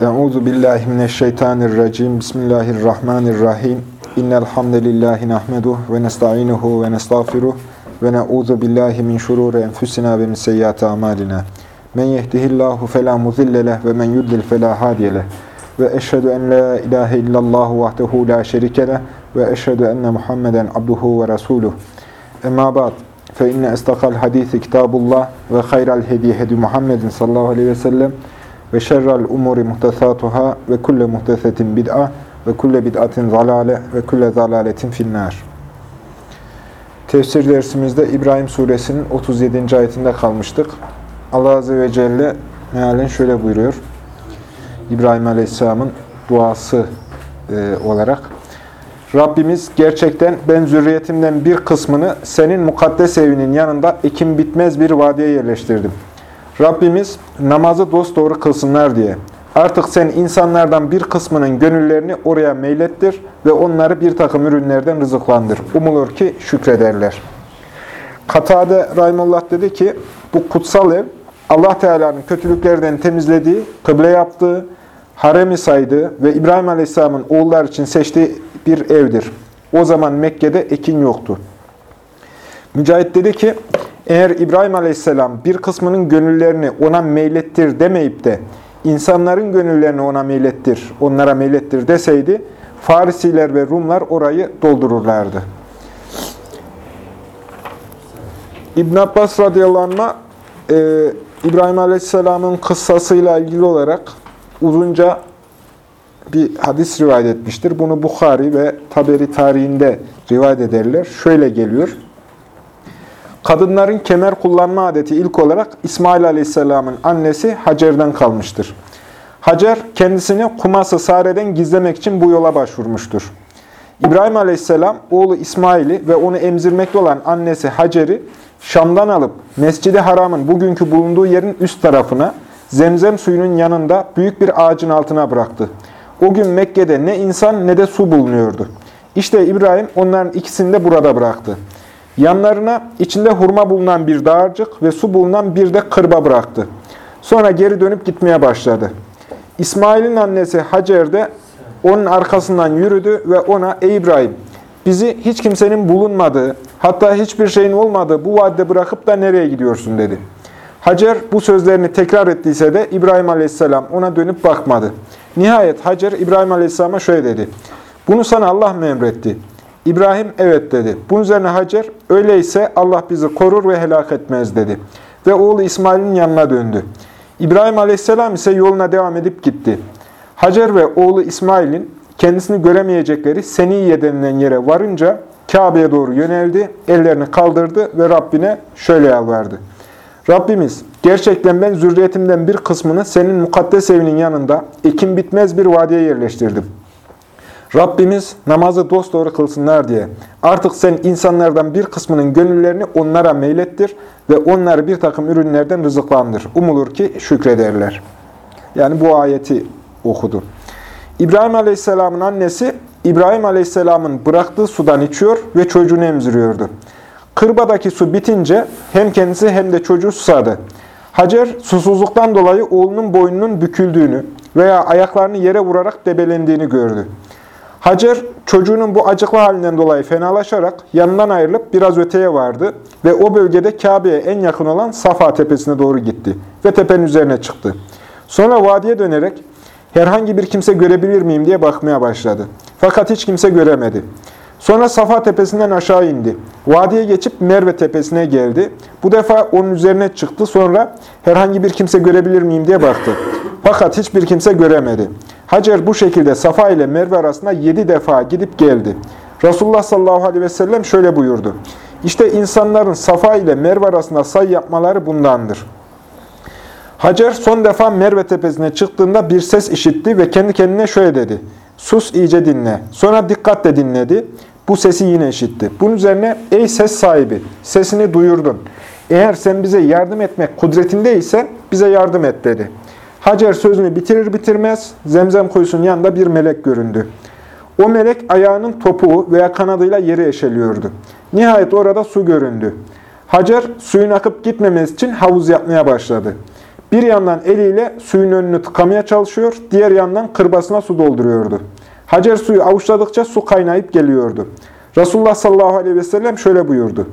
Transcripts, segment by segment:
Euzu billahi mineşşeytanirracim. Bismillahirrahmanirrahim. İnnel hamdelellahi nahmeduhu ve nestainuhu ve nestağfiruh ve na'uzu billahi min şururi enfusina ve min seyyiati amalina. Men yehdihillahu fela mudille ve men yudlil fela hadiye. Ve eşhedü en la ilahe illallah vahdehu la şerike ve eşhedü enne Muhammeden abduhu ve resuluh. Emma ba'd. Fe inne istakal hadisi kitabullah ve hayral hediye hedi Muhammedin sallallahu aleyhi ve sellem ve şerrel umuri muhtesatuhâ ve kulle muhtesetin bid'a ve kulle bid'atin zalale ve kulle zalaletin finnâr. Tefsir dersimizde İbrahim suresinin 37. ayetinde kalmıştık. Allah Azze ve Celle mealen şöyle buyuruyor. İbrahim Aleyhisselam'ın duası e, olarak. Rabbimiz gerçekten ben zürriyetimden bir kısmını senin mukaddes evinin yanında ekim bitmez bir vadiye yerleştirdim. Rabbimiz namazı dosdoğru kılsınlar diye. Artık sen insanlardan bir kısmının gönüllerini oraya meylettir ve onları bir takım ürünlerden rızıklandır. Umulur ki şükrederler. Katade Rahimullah dedi ki, bu kutsal ev Allah Teala'nın kötülüklerden temizlediği, kıble yaptığı, haremi saydığı ve İbrahim Aleyhisselam'ın oğullar için seçtiği bir evdir. O zaman Mekke'de ekin yoktu. Mücahit dedi ki, eğer İbrahim Aleyhisselam bir kısmının gönüllerini ona meylettir demeyip de insanların gönüllerini ona meylettir, onlara meylettir deseydi, Farisiler ve Rumlar orayı doldururlardı. İbn Abbas radıyallahu anh'a e, İbrahim Aleyhisselam'ın kıssasıyla ilgili olarak uzunca bir hadis rivayet etmiştir. Bunu Bukhari ve Taberi tarihinde rivayet ederler. Şöyle geliyor. Kadınların kemer kullanma adeti ilk olarak İsmail Aleyhisselam'ın annesi Hacer'den kalmıştır. Hacer kendisini Kuması Sare'den gizlemek için bu yola başvurmuştur. İbrahim Aleyhisselam oğlu İsmail'i ve onu emzirmekte olan annesi Hacer'i Şam'dan alıp Mescid-i Haram'ın bugünkü bulunduğu yerin üst tarafına zemzem suyunun yanında büyük bir ağacın altına bıraktı. O gün Mekke'de ne insan ne de su bulunuyordu. İşte İbrahim onların ikisini de burada bıraktı. Yanlarına içinde hurma bulunan bir dağarcık ve su bulunan bir de kırba bıraktı. Sonra geri dönüp gitmeye başladı. İsmail'in annesi Hacer de onun arkasından yürüdü ve ona ''Ey İbrahim, bizi hiç kimsenin bulunmadığı, hatta hiçbir şeyin olmadığı bu vadide bırakıp da nereye gidiyorsun?'' dedi. Hacer bu sözlerini tekrar ettiyse de İbrahim Aleyhisselam ona dönüp bakmadı. Nihayet Hacer İbrahim Aleyhisselam'a şöyle dedi. Bunu sana Allah mı emretti? İbrahim evet dedi. Bunun üzerine Hacer öyleyse Allah bizi korur ve helak etmez dedi. Ve oğlu İsmail'in yanına döndü. İbrahim Aleyhisselam ise yoluna devam edip gitti. Hacer ve oğlu İsmail'in kendisini göremeyecekleri Seniye denilen yere varınca Kabe'ye doğru yöneldi, ellerini kaldırdı ve Rabbine şöyle yalvardı. Rabbimiz, gerçekten ben zürriyetimden bir kısmını senin mukaddes evinin yanında ekim bitmez bir vadiye yerleştirdim. Rabbimiz namazı dosdoğru kılsınlar diye. Artık sen insanlardan bir kısmının gönüllerini onlara meylettir ve onları bir takım ürünlerden rızıklandır. Umulur ki şükrederler. Yani bu ayeti okudu. İbrahim Aleyhisselam'ın annesi İbrahim Aleyhisselam'ın bıraktığı sudan içiyor ve çocuğunu emziriyordu. Kırbadaki su bitince hem kendisi hem de çocuğu susadı. Hacer susuzluktan dolayı oğlunun boynunun büküldüğünü veya ayaklarını yere vurarak debelendiğini gördü. Hacer çocuğunun bu acıklı halinden dolayı fenalaşarak yanından ayrılıp biraz öteye vardı ve o bölgede Kabe'ye en yakın olan Safa tepesine doğru gitti ve tepenin üzerine çıktı. Sonra vadiye dönerek herhangi bir kimse görebilir miyim diye bakmaya başladı. Fakat hiç kimse göremedi. Sonra Safa tepesinden aşağı indi. Vadiye geçip Merve tepesine geldi. Bu defa onun üzerine çıktı. Sonra herhangi bir kimse görebilir miyim diye baktı. Fakat hiçbir kimse göremedi. Hacer bu şekilde Safa ile Merve arasında yedi defa gidip geldi. Resulullah sallallahu aleyhi ve sellem şöyle buyurdu. İşte insanların Safa ile Merve arasında say yapmaları bundandır. Hacer son defa Merve tepesine çıktığında bir ses işitti ve kendi kendine şöyle dedi. Sus iyice dinle. Sonra dikkatle dinledi. Bu sesi yine işitti. Bunun üzerine ey ses sahibi sesini duyurdun. Eğer sen bize yardım etmek kudretindeysen bize yardım et dedi. Hacer sözünü bitirir bitirmez zemzem kuyusunun yanında bir melek göründü. O melek ayağının topuğu veya kanadıyla yeri eşeliyordu. Nihayet orada su göründü. Hacer suyun akıp gitmemesi için havuz yapmaya başladı. Bir yandan eliyle suyun önünü tıkamaya çalışıyor, diğer yandan kırbasına su dolduruyordu. Hacer suyu avuçladıkça su kaynayıp geliyordu. Resulullah sallallahu aleyhi ve sellem şöyle buyurdu.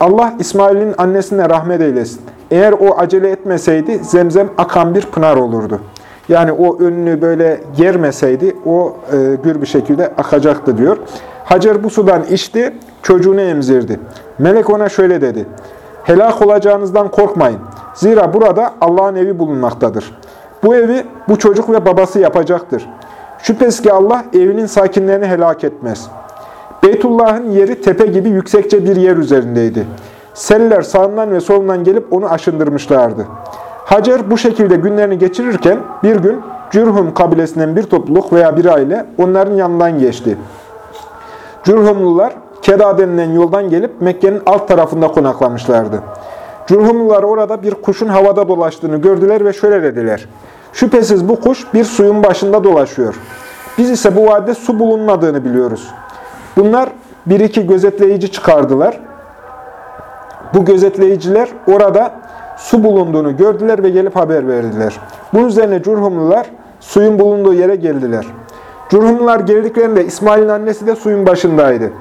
Allah İsmail'in annesine rahmet eylesin. Eğer o acele etmeseydi zemzem akan bir pınar olurdu. Yani o önünü böyle germeseydi o e, gür bir şekilde akacaktı diyor. Hacer bu sudan içti, çocuğunu emzirdi. Melek ona şöyle dedi. Helak olacağınızdan korkmayın. Zira burada Allah'ın evi bulunmaktadır. Bu evi bu çocuk ve babası yapacaktır. Şüphesiz ki Allah evinin sakinlerini helak etmez. Beytullah'ın yeri tepe gibi yüksekçe bir yer üzerindeydi. Seller sağından ve solundan gelip onu aşındırmışlardı. Hacer bu şekilde günlerini geçirirken bir gün Cürhum kabilesinden bir topluluk veya bir aile onların yanından geçti. Cürhumlular Keda denilen yoldan gelip Mekke'nin alt tarafında konaklamışlardı. Cürhumlular orada bir kuşun havada dolaştığını gördüler ve şöyle dediler. Şüphesiz bu kuş bir suyun başında dolaşıyor. Biz ise bu vadide su bulunmadığını biliyoruz. Bunlar bir iki gözetleyici çıkardılar. Bu gözetleyiciler orada su bulunduğunu gördüler ve gelip haber verdiler. Bunun üzerine Curhumlular suyun bulunduğu yere geldiler. Curhumlular geldiklerinde İsmail'in annesi de suyun başındaydı.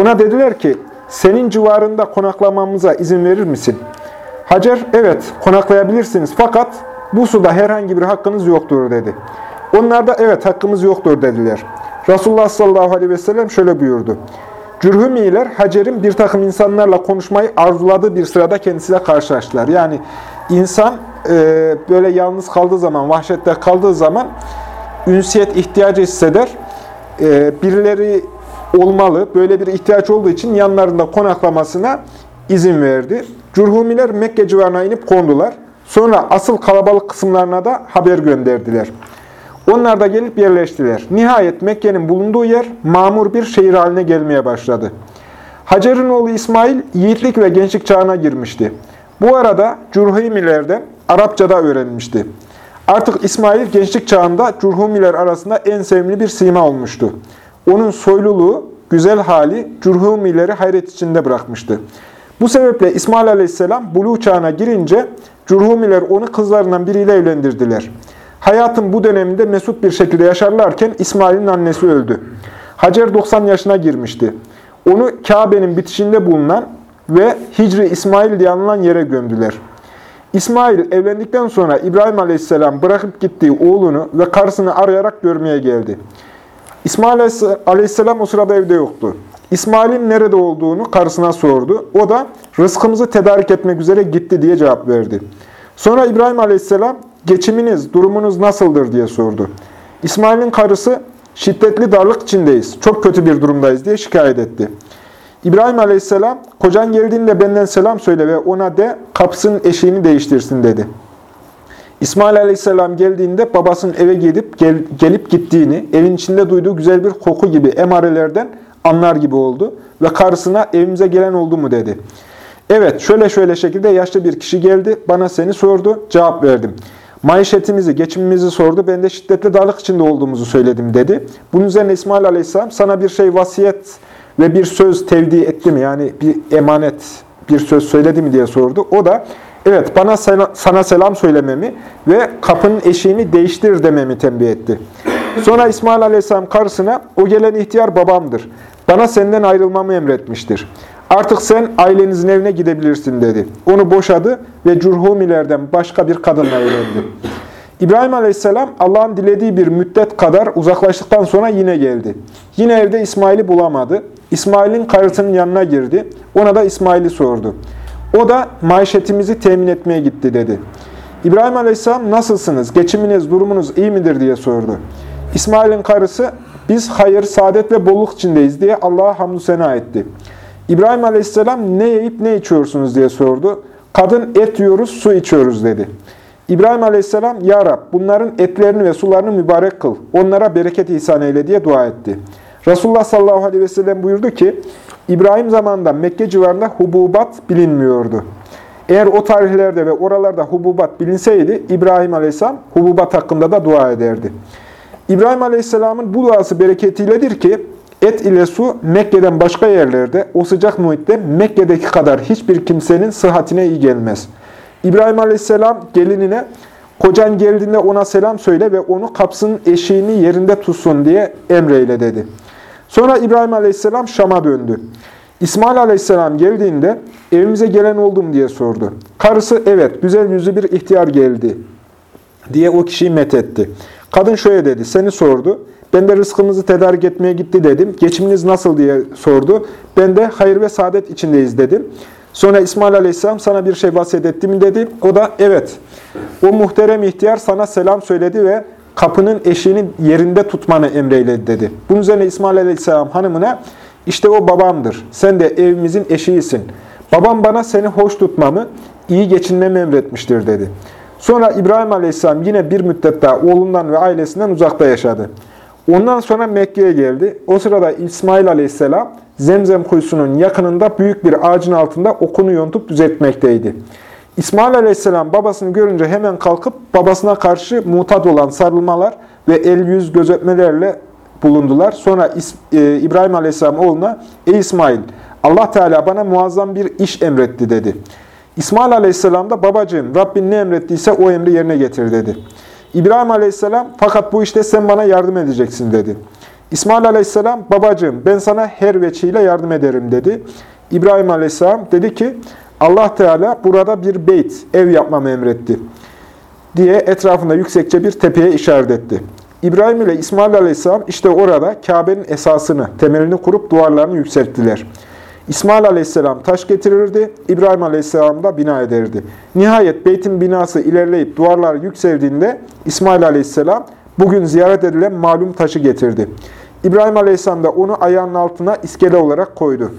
Ona dediler ki, senin civarında konaklamamıza izin verir misin? Hacer, evet konaklayabilirsiniz fakat bu suda herhangi bir hakkınız yoktur dedi. Onlar da evet hakkımız yoktur dediler. Resulullah sallallahu aleyhi ve sellem şöyle buyurdu. Cürhümiler Hacer'in bir takım insanlarla konuşmayı arzuladığı bir sırada kendisiyle karşılaştılar. Yani insan e, böyle yalnız kaldığı zaman, vahşette kaldığı zaman ünsiyet ihtiyacı hisseder. E, birileri olmalı. Böyle bir ihtiyaç olduğu için yanlarında konaklamasına izin verdi. Cürhumiler Mekke civarına inip kondular. Sonra asıl kalabalık kısımlarına da haber gönderdiler. Onlar da gelip yerleştiler. Nihayet Mekke'nin bulunduğu yer mamur bir şehir haline gelmeye başladı. Hacer'in oğlu İsmail yiğitlik ve gençlik çağına girmişti. Bu arada Curhimilerden Arapçada öğrenmişti. Artık İsmail gençlik çağında Curhumiler arasında en sevimli bir sima olmuştu. Onun soyluluğu, güzel hali Curhumileri hayret içinde bırakmıştı. Bu sebeple İsmail aleyhisselam buluğ çağına girince Curhumiler onu kızlarından biriyle evlendirdiler. Hayatın bu döneminde mesut bir şekilde yaşarlarken İsmail'in annesi öldü. Hacer 90 yaşına girmişti. Onu Kabe'nin bitişinde bulunan ve Hicri İsmail diye anılan yere gömdüler. İsmail evlendikten sonra İbrahim Aleyhisselam bırakıp gittiği oğlunu ve karısını arayarak görmeye geldi. İsmail Aleyhisselam o sırada evde yoktu. İsmail'in nerede olduğunu karısına sordu. O da rızkımızı tedarik etmek üzere gitti diye cevap verdi. Sonra İbrahim Aleyhisselam geçiminiz, durumunuz nasıldır diye sordu. İsmail'in karısı şiddetli darlık içindeyiz, çok kötü bir durumdayız diye şikayet etti. İbrahim Aleyhisselam, kocan geldiğinde benden selam söyle ve ona de kapısının eşiğini değiştirsin dedi. İsmail Aleyhisselam geldiğinde babasının eve gidip gel, gelip gittiğini, evin içinde duyduğu güzel bir koku gibi emarelerden anlar gibi oldu ve karısına evimize gelen oldu mu dedi. Evet, şöyle şöyle şekilde yaşlı bir kişi geldi, bana seni sordu, cevap verdim. Maişetimizi, geçimimizi sordu, ben de şiddetli darlık içinde olduğumuzu söyledim dedi. Bunun üzerine İsmail Aleyhisselam sana bir şey vasiyet ve bir söz tevdi etti mi? Yani bir emanet, bir söz söyledi mi diye sordu. O da evet bana sana selam söylememi ve kapının eşiğini değiştir dememi tembih etti. Sonra İsmail Aleyhisselam karısına o gelen ihtiyar babamdır. Bana senden ayrılmamı emretmiştir. Artık sen ailenizin evine gidebilirsin dedi. Onu boşadı ve Curhumilerden başka bir kadınla evlendi. İbrahim Aleyhisselam Allah'ın dilediği bir müddet kadar uzaklaştıktan sonra yine geldi. Yine evde İsmail'i bulamadı. İsmail'in karısının yanına girdi. Ona da İsmail'i sordu. O da maişetimizi temin etmeye gitti dedi. İbrahim Aleyhisselam nasılsınız, geçiminiz, durumunuz iyi midir diye sordu. İsmail'in karısı biz hayır, saadet ve bolluk içindeyiz diye Allah'a hamdü sena etti. İbrahim Aleyhisselam ne yiyip ne içiyorsunuz diye sordu. Kadın et yiyoruz, su içiyoruz dedi. İbrahim Aleyhisselam, Ya Rab bunların etlerini ve sularını mübarek kıl, onlara bereket ihsan eyle diye dua etti. Resulullah sallallahu aleyhi ve sellem buyurdu ki, İbrahim zamanında Mekke civarında hububat bilinmiyordu. Eğer o tarihlerde ve oralarda hububat bilinseydi, İbrahim Aleyhisselam hububat hakkında da dua ederdi. İbrahim Aleyhisselam'ın bu duası bereketiyledir ki, Et ile su Mekke'den başka yerlerde o sıcak muhitte Mekke'deki kadar hiçbir kimsenin sıhhatine iyi gelmez. İbrahim Aleyhisselam gelinine Kocan geldiğinde ona selam söyle ve onu kapsının eşiğini yerinde tutsun diye emreyle dedi. Sonra İbrahim Aleyhisselam Şam'a döndü. İsmail Aleyhisselam geldiğinde evimize gelen oldum diye sordu. Karısı evet güzel yüzlü bir ihtiyar geldi diye o kişiyi methetti. Kadın şöyle dedi, seni sordu. Ben de rızkımızı tedarik etmeye gitti dedim. Geçiminiz nasıl diye sordu. Ben de hayır ve saadet içindeyiz dedim. Sonra İsmail Aleyhisselam sana bir şey bahsedetti mi dedi. O da evet. O muhterem ihtiyar sana selam söyledi ve kapının eşiğini yerinde tutmanı emreyledi dedi. Bunun üzerine İsmail Aleyhisselam hanımına işte o babamdır. Sen de evimizin eşiğisin. Babam bana seni hoş tutmamı, iyi geçinmemi emretmiştir dedi. Sonra İbrahim Aleyhisselam yine bir müddet daha oğlundan ve ailesinden uzakta yaşadı. Ondan sonra Mekke'ye geldi. O sırada İsmail Aleyhisselam Zemzem kuyusunun yakınında büyük bir ağacın altında okunu yontup düzeltmekteydi. İsmail Aleyhisselam babasını görünce hemen kalkıp babasına karşı mutat olan sarılmalar ve el yüz gözetmelerle bulundular. Sonra e, İbrahim Aleyhisselam oğluna, Ey İsmail, Allah Teala bana muazzam bir iş emretti dedi. İsmail Aleyhisselam da babacığım Rabbin ne emrettiyse o emri yerine getir dedi. İbrahim Aleyhisselam fakat bu işte sen bana yardım edeceksin dedi. İsmail Aleyhisselam babacığım ben sana her veçiyle yardım ederim dedi. İbrahim Aleyhisselam dedi ki Allah Teala burada bir beyt, ev yapmamı emretti diye etrafında yüksekçe bir tepeye işaret etti. İbrahim ile İsmail Aleyhisselam işte orada Kabe'nin esasını, temelini kurup duvarlarını yükselttiler. İsmail Aleyhisselam taş getirirdi, İbrahim Aleyhisselam da bina ederdi. Nihayet beytin binası ilerleyip duvarlar yükseldiğinde İsmail Aleyhisselam bugün ziyaret edilen malum taşı getirdi. İbrahim Aleyhisselam da onu ayağının altına iskele olarak koydu.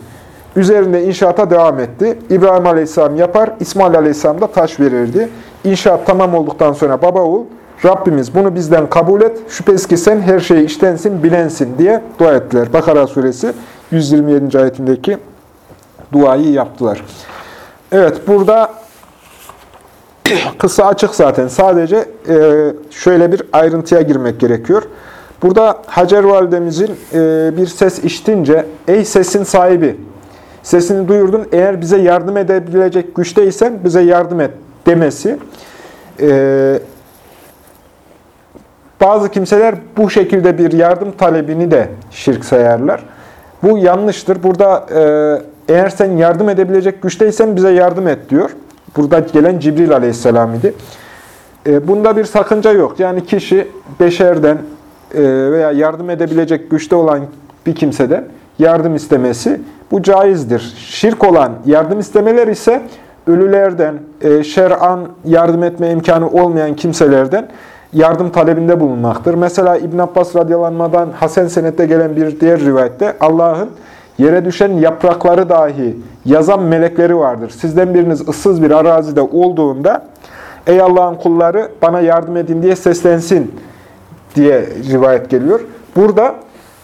Üzerinde inşaata devam etti. İbrahim Aleyhisselam yapar, İsmail Aleyhisselam da taş verirdi. İnşaat tamam olduktan sonra baba oğul, Rabbimiz bunu bizden kabul et, şüphesiz ki sen her şeyi iştensin, bilensin diye dua ettiler. Bakara suresi 127. ayetindeki duayı yaptılar. Evet, burada kısa açık zaten. Sadece e, şöyle bir ayrıntıya girmek gerekiyor. Burada Hacer Validemizin e, bir ses işitince, ey sesin sahibi, sesini duyurdun, eğer bize yardım edebilecek güçteysen bize yardım et demesi. E, bazı kimseler bu şekilde bir yardım talebini de şirk sayarlar. Bu yanlıştır. Burada eğer sen yardım edebilecek güçteysen bize yardım et diyor. Burada gelen Cibril aleyhisselam idi. Bunda bir sakınca yok. Yani kişi beşerden veya yardım edebilecek güçte olan bir kimseden yardım istemesi bu caizdir. Şirk olan yardım istemeler ise ölülerden, şer'an yardım etme imkanı olmayan kimselerden yardım talebinde bulunmaktır. Mesela İbn Abbas radyalanmadan Hasan senette gelen bir diğer rivayette Allah'ın yere düşen yaprakları dahi yazan melekleri vardır. Sizden biriniz ıssız bir arazide olduğunda ey Allah'ın kulları bana yardım edin diye seslensin diye rivayet geliyor. Burada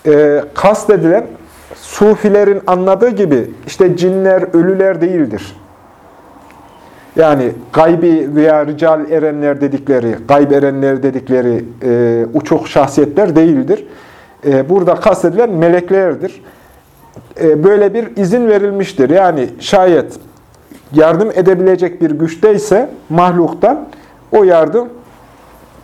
e, kastedilen sufilerin anladığı gibi işte cinler, ölüler değildir. Yani gaybi veya rical erenler dedikleri, gayb erenler dedikleri e, uçuk şahsiyetler değildir. E, burada kastedilen meleklerdir. E, böyle bir izin verilmiştir. Yani şayet yardım edebilecek bir güçteyse mahluktan o yardım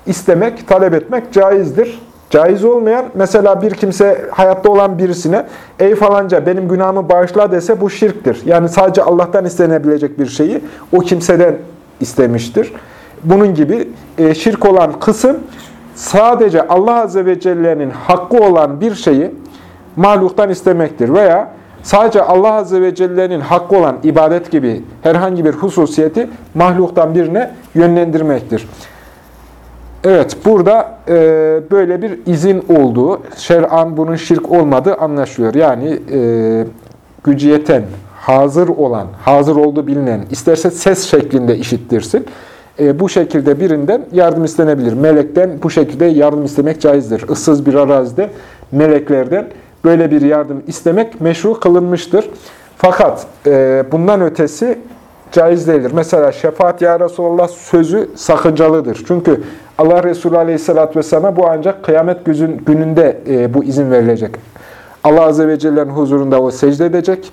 istemek, talep etmek caizdir. Caiz olmayan, mesela bir kimse hayatta olan birisine, ey falanca benim günahımı bağışla dese bu şirktir. Yani sadece Allah'tan istenebilecek bir şeyi o kimseden istemiştir. Bunun gibi e, şirk olan kısım, sadece Allah Azze ve Celle'nin hakkı olan bir şeyi mahluktan istemektir. Veya sadece Allah Azze ve Celle'nin hakkı olan ibadet gibi herhangi bir hususiyeti mahluktan birine yönlendirmektir. Evet, burada e, böyle bir izin olduğu, şer'an bunun şirk olmadığı anlaşılıyor. Yani e, gücü yeten, hazır olan, hazır olduğu bilinen, isterse ses şeklinde işittirsin. E, bu şekilde birinden yardım istenebilir. Melekten bu şekilde yardım istemek caizdir. Issız bir arazide meleklerden böyle bir yardım istemek meşru kılınmıştır. Fakat e, bundan ötesi caiz değildir. Mesela şefaat ya Resulallah sözü sakıncalıdır. Çünkü Allah Resulü Aleyhisselatü Vesselam'a bu ancak kıyamet gününde e, bu izin verilecek. Allah Azze ve Celle'nin huzurunda o secde edecek,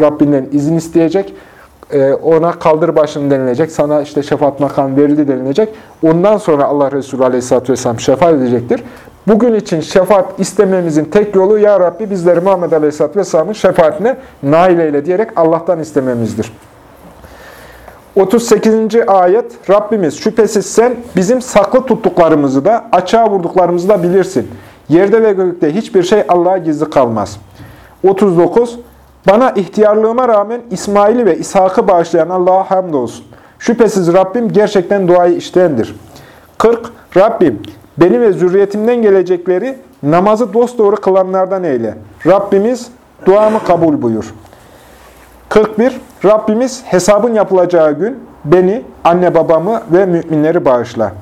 Rabbinden izin isteyecek. e, ona kaldır başını denilecek, sana işte şefaat makam verildi denilecek. Ondan sonra Allah Resulü Aleyhisselatü Vesselam şefaat edecektir. Bugün için şefaat istememizin tek yolu Ya Rabbi bizleri Muhammed Aleyhisselatü Vesselam'ın şefaatine nail eyle diyerek Allah'tan istememizdir. 38. ayet Rabbimiz şüphesiz sen bizim saklı tuttuklarımızı da açığa vurduklarımızı da bilirsin. Yerde ve gökte hiçbir şey Allah'a gizli kalmaz. 39. Bana ihtiyarlığıma rağmen İsmail'i ve İshak'ı bağışlayan Allah'a hamdolsun. Şüphesiz Rabbim gerçekten duayı iştendir. 40. Rabbim beni ve zürriyetimden gelecekleri namazı dosdoğru kılanlardan eyle. Rabbimiz duamı kabul buyur. 41. Rabbimiz hesabın yapılacağı gün beni, anne babamı ve müminleri bağışla.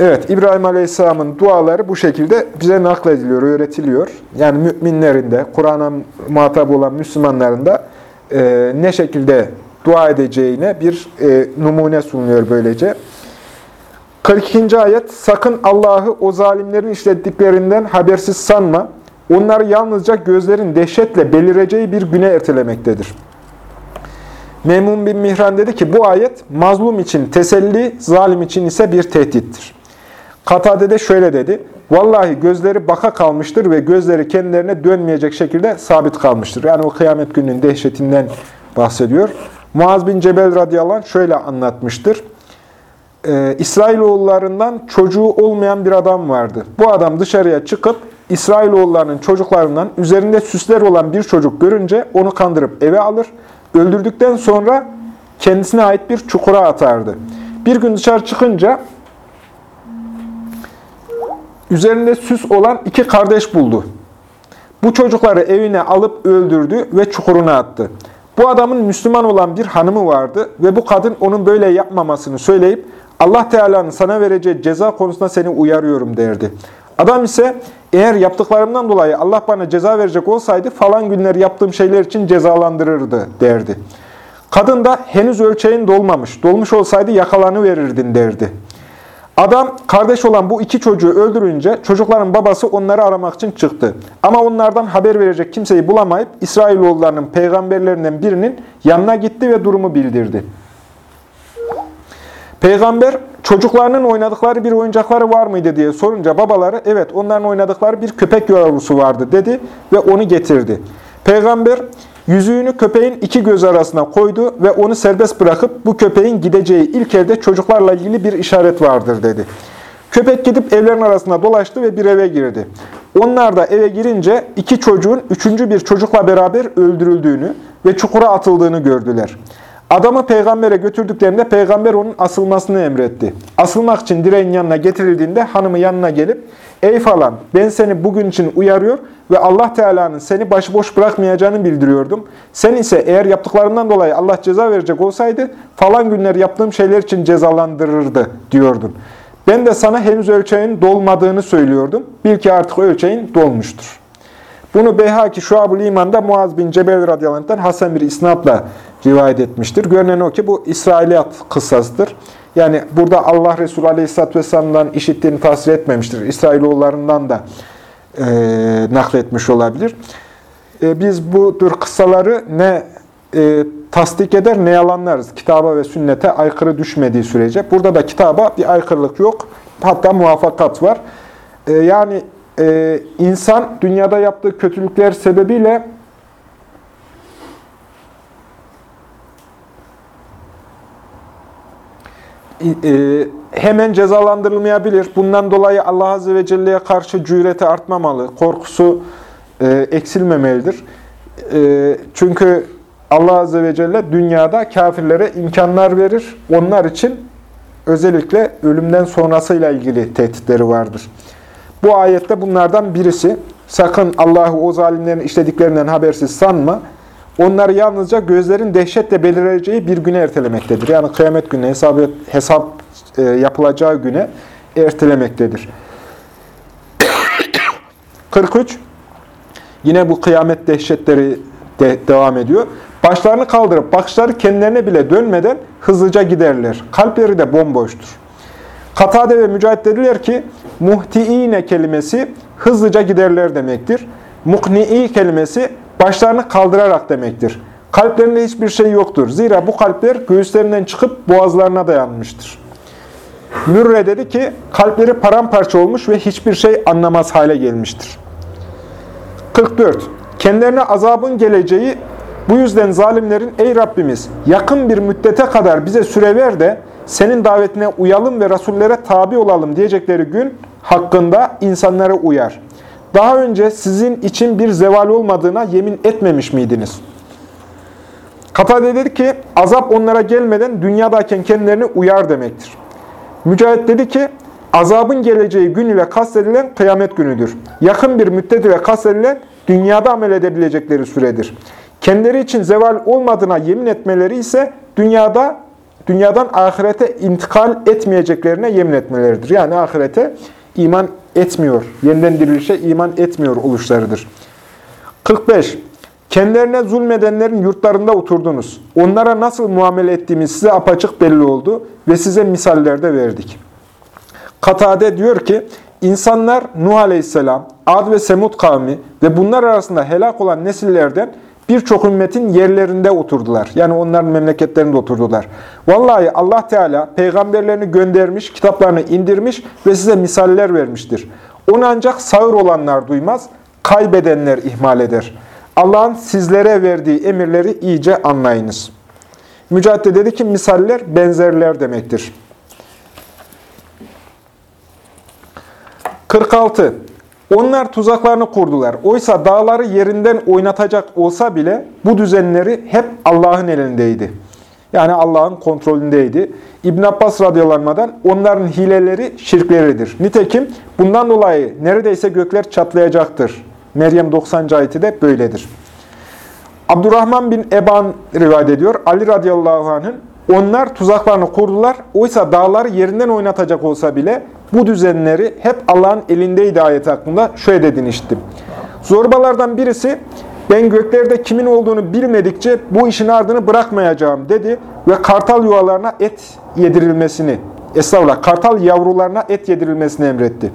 Evet, İbrahim Aleyhisselam'ın duaları bu şekilde bize naklediliyor, öğretiliyor. Yani müminlerin de, Kur'an'a muhatap olan Müslümanların da e, ne şekilde dua edeceğine bir e, numune sunuluyor böylece. 42. ayet, sakın Allah'ı o zalimlerin işlettiklerinden habersiz sanma. Onları yalnızca gözlerin dehşetle belireceği bir güne ertelemektedir. Memun bin Mihran dedi ki bu ayet mazlum için teselli, zalim için ise bir tehdittir. Katade de şöyle dedi. Vallahi gözleri baka kalmıştır ve gözleri kendilerine dönmeyecek şekilde sabit kalmıştır. Yani o kıyamet gününün dehşetinden bahsediyor. Muaz bin Cebel radıyallahu anh şöyle anlatmıştır. Ee, İsrailoğullarından çocuğu olmayan bir adam vardı. Bu adam dışarıya çıkıp İsrailoğullarının çocuklarından üzerinde süsler olan bir çocuk görünce onu kandırıp eve alır. Öldürdükten sonra kendisine ait bir çukura atardı. Bir gün dışarı çıkınca üzerinde süs olan iki kardeş buldu. Bu çocukları evine alıp öldürdü ve çukuruna attı. Bu adamın Müslüman olan bir hanımı vardı ve bu kadın onun böyle yapmamasını söyleyip Allah Teala'nın sana vereceği ceza konusunda seni uyarıyorum derdi. Adam ise eğer yaptıklarımdan dolayı Allah bana ceza verecek olsaydı falan günler yaptığım şeyler için cezalandırırdı derdi. Kadın da henüz ölçeğin dolmamış, dolmuş olsaydı yakalanı verirdin derdi. Adam kardeş olan bu iki çocuğu öldürünce çocukların babası onları aramak için çıktı. Ama onlardan haber verecek kimseyi bulamayıp İsrailoğullarının peygamberlerinden birinin yanına gitti ve durumu bildirdi. Peygamber çocuklarının oynadıkları bir oyuncakları var mıydı diye sorunca babaları evet onların oynadıkları bir köpek yavrusu vardı dedi ve onu getirdi. Peygamber yüzüğünü köpeğin iki göz arasına koydu ve onu serbest bırakıp bu köpeğin gideceği ilk evde çocuklarla ilgili bir işaret vardır dedi. Köpek gidip evlerin arasında dolaştı ve bir eve girdi. Onlar da eve girince iki çocuğun üçüncü bir çocukla beraber öldürüldüğünü ve çukura atıldığını gördüler. Adamı peygambere götürdüklerinde peygamber onun asılmasını emretti. Asılmak için direğin yanına getirildiğinde hanımı yanına gelip Ey falan ben seni bugün için uyarıyor ve Allah Teala'nın seni başıboş bırakmayacağını bildiriyordum. Sen ise eğer yaptıklarından dolayı Allah ceza verecek olsaydı falan günler yaptığım şeyler için cezalandırırdı diyordun. Ben de sana henüz ölçeğin dolmadığını söylüyordum. Bil ki artık ölçeğin dolmuştur. Bunu Beyhaki Şuab-ı İman'da Muaz bin Cebel radıyallahu Hasan bir isnatla rivayet etmiştir. Görünen o ki bu İsrailiyat kıssasıdır. Yani burada Allah Resulü Aleyhisselatü Vesselam'dan işittiğini tasvir etmemiştir. İsrailoğullarından da e, nakletmiş olabilir. E, biz bu tür kıssaları ne e, tasdik eder ne yalanlarız. Kitaba ve sünnete aykırı düşmediği sürece. Burada da kitaba bir aykırılık yok. Hatta muvaffakat var. E, yani e, insan dünyada yaptığı kötülükler sebebiyle e, hemen cezalandırılmayabilir. Bundan dolayı Allah Azze ve Celle'ye karşı cüreti artmamalı, korkusu e, eksilmemelidir. E, çünkü Allah Azze ve Celle dünyada kafirlere imkanlar verir. Onlar için özellikle ölümden sonrasıyla ilgili tehditleri vardır. Bu ayette bunlardan birisi. Sakın Allah'ı o zalimlerin işlediklerinden habersiz sanma. Onları yalnızca gözlerin dehşetle belirleyeceği bir güne ertelemektedir. Yani kıyamet gününe, hesap, hesap e, yapılacağı güne ertelemektedir. 43. Yine bu kıyamet dehşetleri de devam ediyor. Başlarını kaldırıp bakışları kendilerine bile dönmeden hızlıca giderler. Kalpleri de bomboştur. Katade ve Mücahit dediler ki, muhtiine kelimesi hızlıca giderler demektir. Mukni'i kelimesi başlarını kaldırarak demektir. Kalplerinde hiçbir şey yoktur. Zira bu kalpler göğüslerinden çıkıp boğazlarına dayanmıştır. Mürre dedi ki, kalpleri paramparça olmuş ve hiçbir şey anlamaz hale gelmiştir. 44. Kendilerine azabın geleceği, bu yüzden zalimlerin, ey Rabbimiz yakın bir müddete kadar bize süre ver de senin davetine uyalım ve Resullere tabi olalım diyecekleri gün hakkında insanlara uyar. Daha önce sizin için bir zeval olmadığına yemin etmemiş miydiniz? Katade dedi ki, azap onlara gelmeden dünyadayken kendilerini uyar demektir. Mücahit dedi ki, azabın geleceği gün ile kastedilen kıyamet günüdür. Yakın bir müddet ile kastedilen dünyada amel edebilecekleri süredir. Kendileri için zeval olmadığına yemin etmeleri ise dünyada dünyadan ahirete intikal etmeyeceklerine yemin etmeleridir. Yani ahirete iman etmiyor, yeniden dirilişe iman etmiyor oluşlarıdır. 45. Kendilerine zulmedenlerin yurtlarında oturdunuz. Onlara nasıl muamele ettiğimiz size apaçık belli oldu ve size misaller de verdik. Katade diyor ki, insanlar Nuh Aleyhisselam, Ad ve Semud kavmi ve bunlar arasında helak olan nesillerden birçok ümmetin yerlerinde oturdular. Yani onların memleketlerinde oturdular. Vallahi Allah Teala peygamberlerini göndermiş, kitaplarını indirmiş ve size misaller vermiştir. Onu ancak sağır olanlar duymaz, kaybedenler ihmal eder. Allah'ın sizlere verdiği emirleri iyice anlayınız. Mücahit de dedi ki misaller benzerler demektir. 46. Onlar tuzaklarını kurdular. Oysa dağları yerinden oynatacak olsa bile bu düzenleri hep Allah'ın elindeydi. Yani Allah'ın kontrolündeydi. İbn Abbas radyalanmadan onların hileleri şirkleridir. Nitekim bundan dolayı neredeyse gökler çatlayacaktır. Meryem 90. ayeti de böyledir. Abdurrahman bin Eban rivayet ediyor. Ali radıyallahu anh'ın onlar tuzaklarını kurdular. Oysa dağları yerinden oynatacak olsa bile bu düzenleri hep Allah'ın elindeydi ayet hakkında şöyle dedin işittim. Zorbalardan birisi ben göklerde kimin olduğunu bilmedikçe bu işin ardını bırakmayacağım dedi ve kartal yuvalarına et yedirilmesini, estağfurullah kartal yavrularına et yedirilmesini emretti.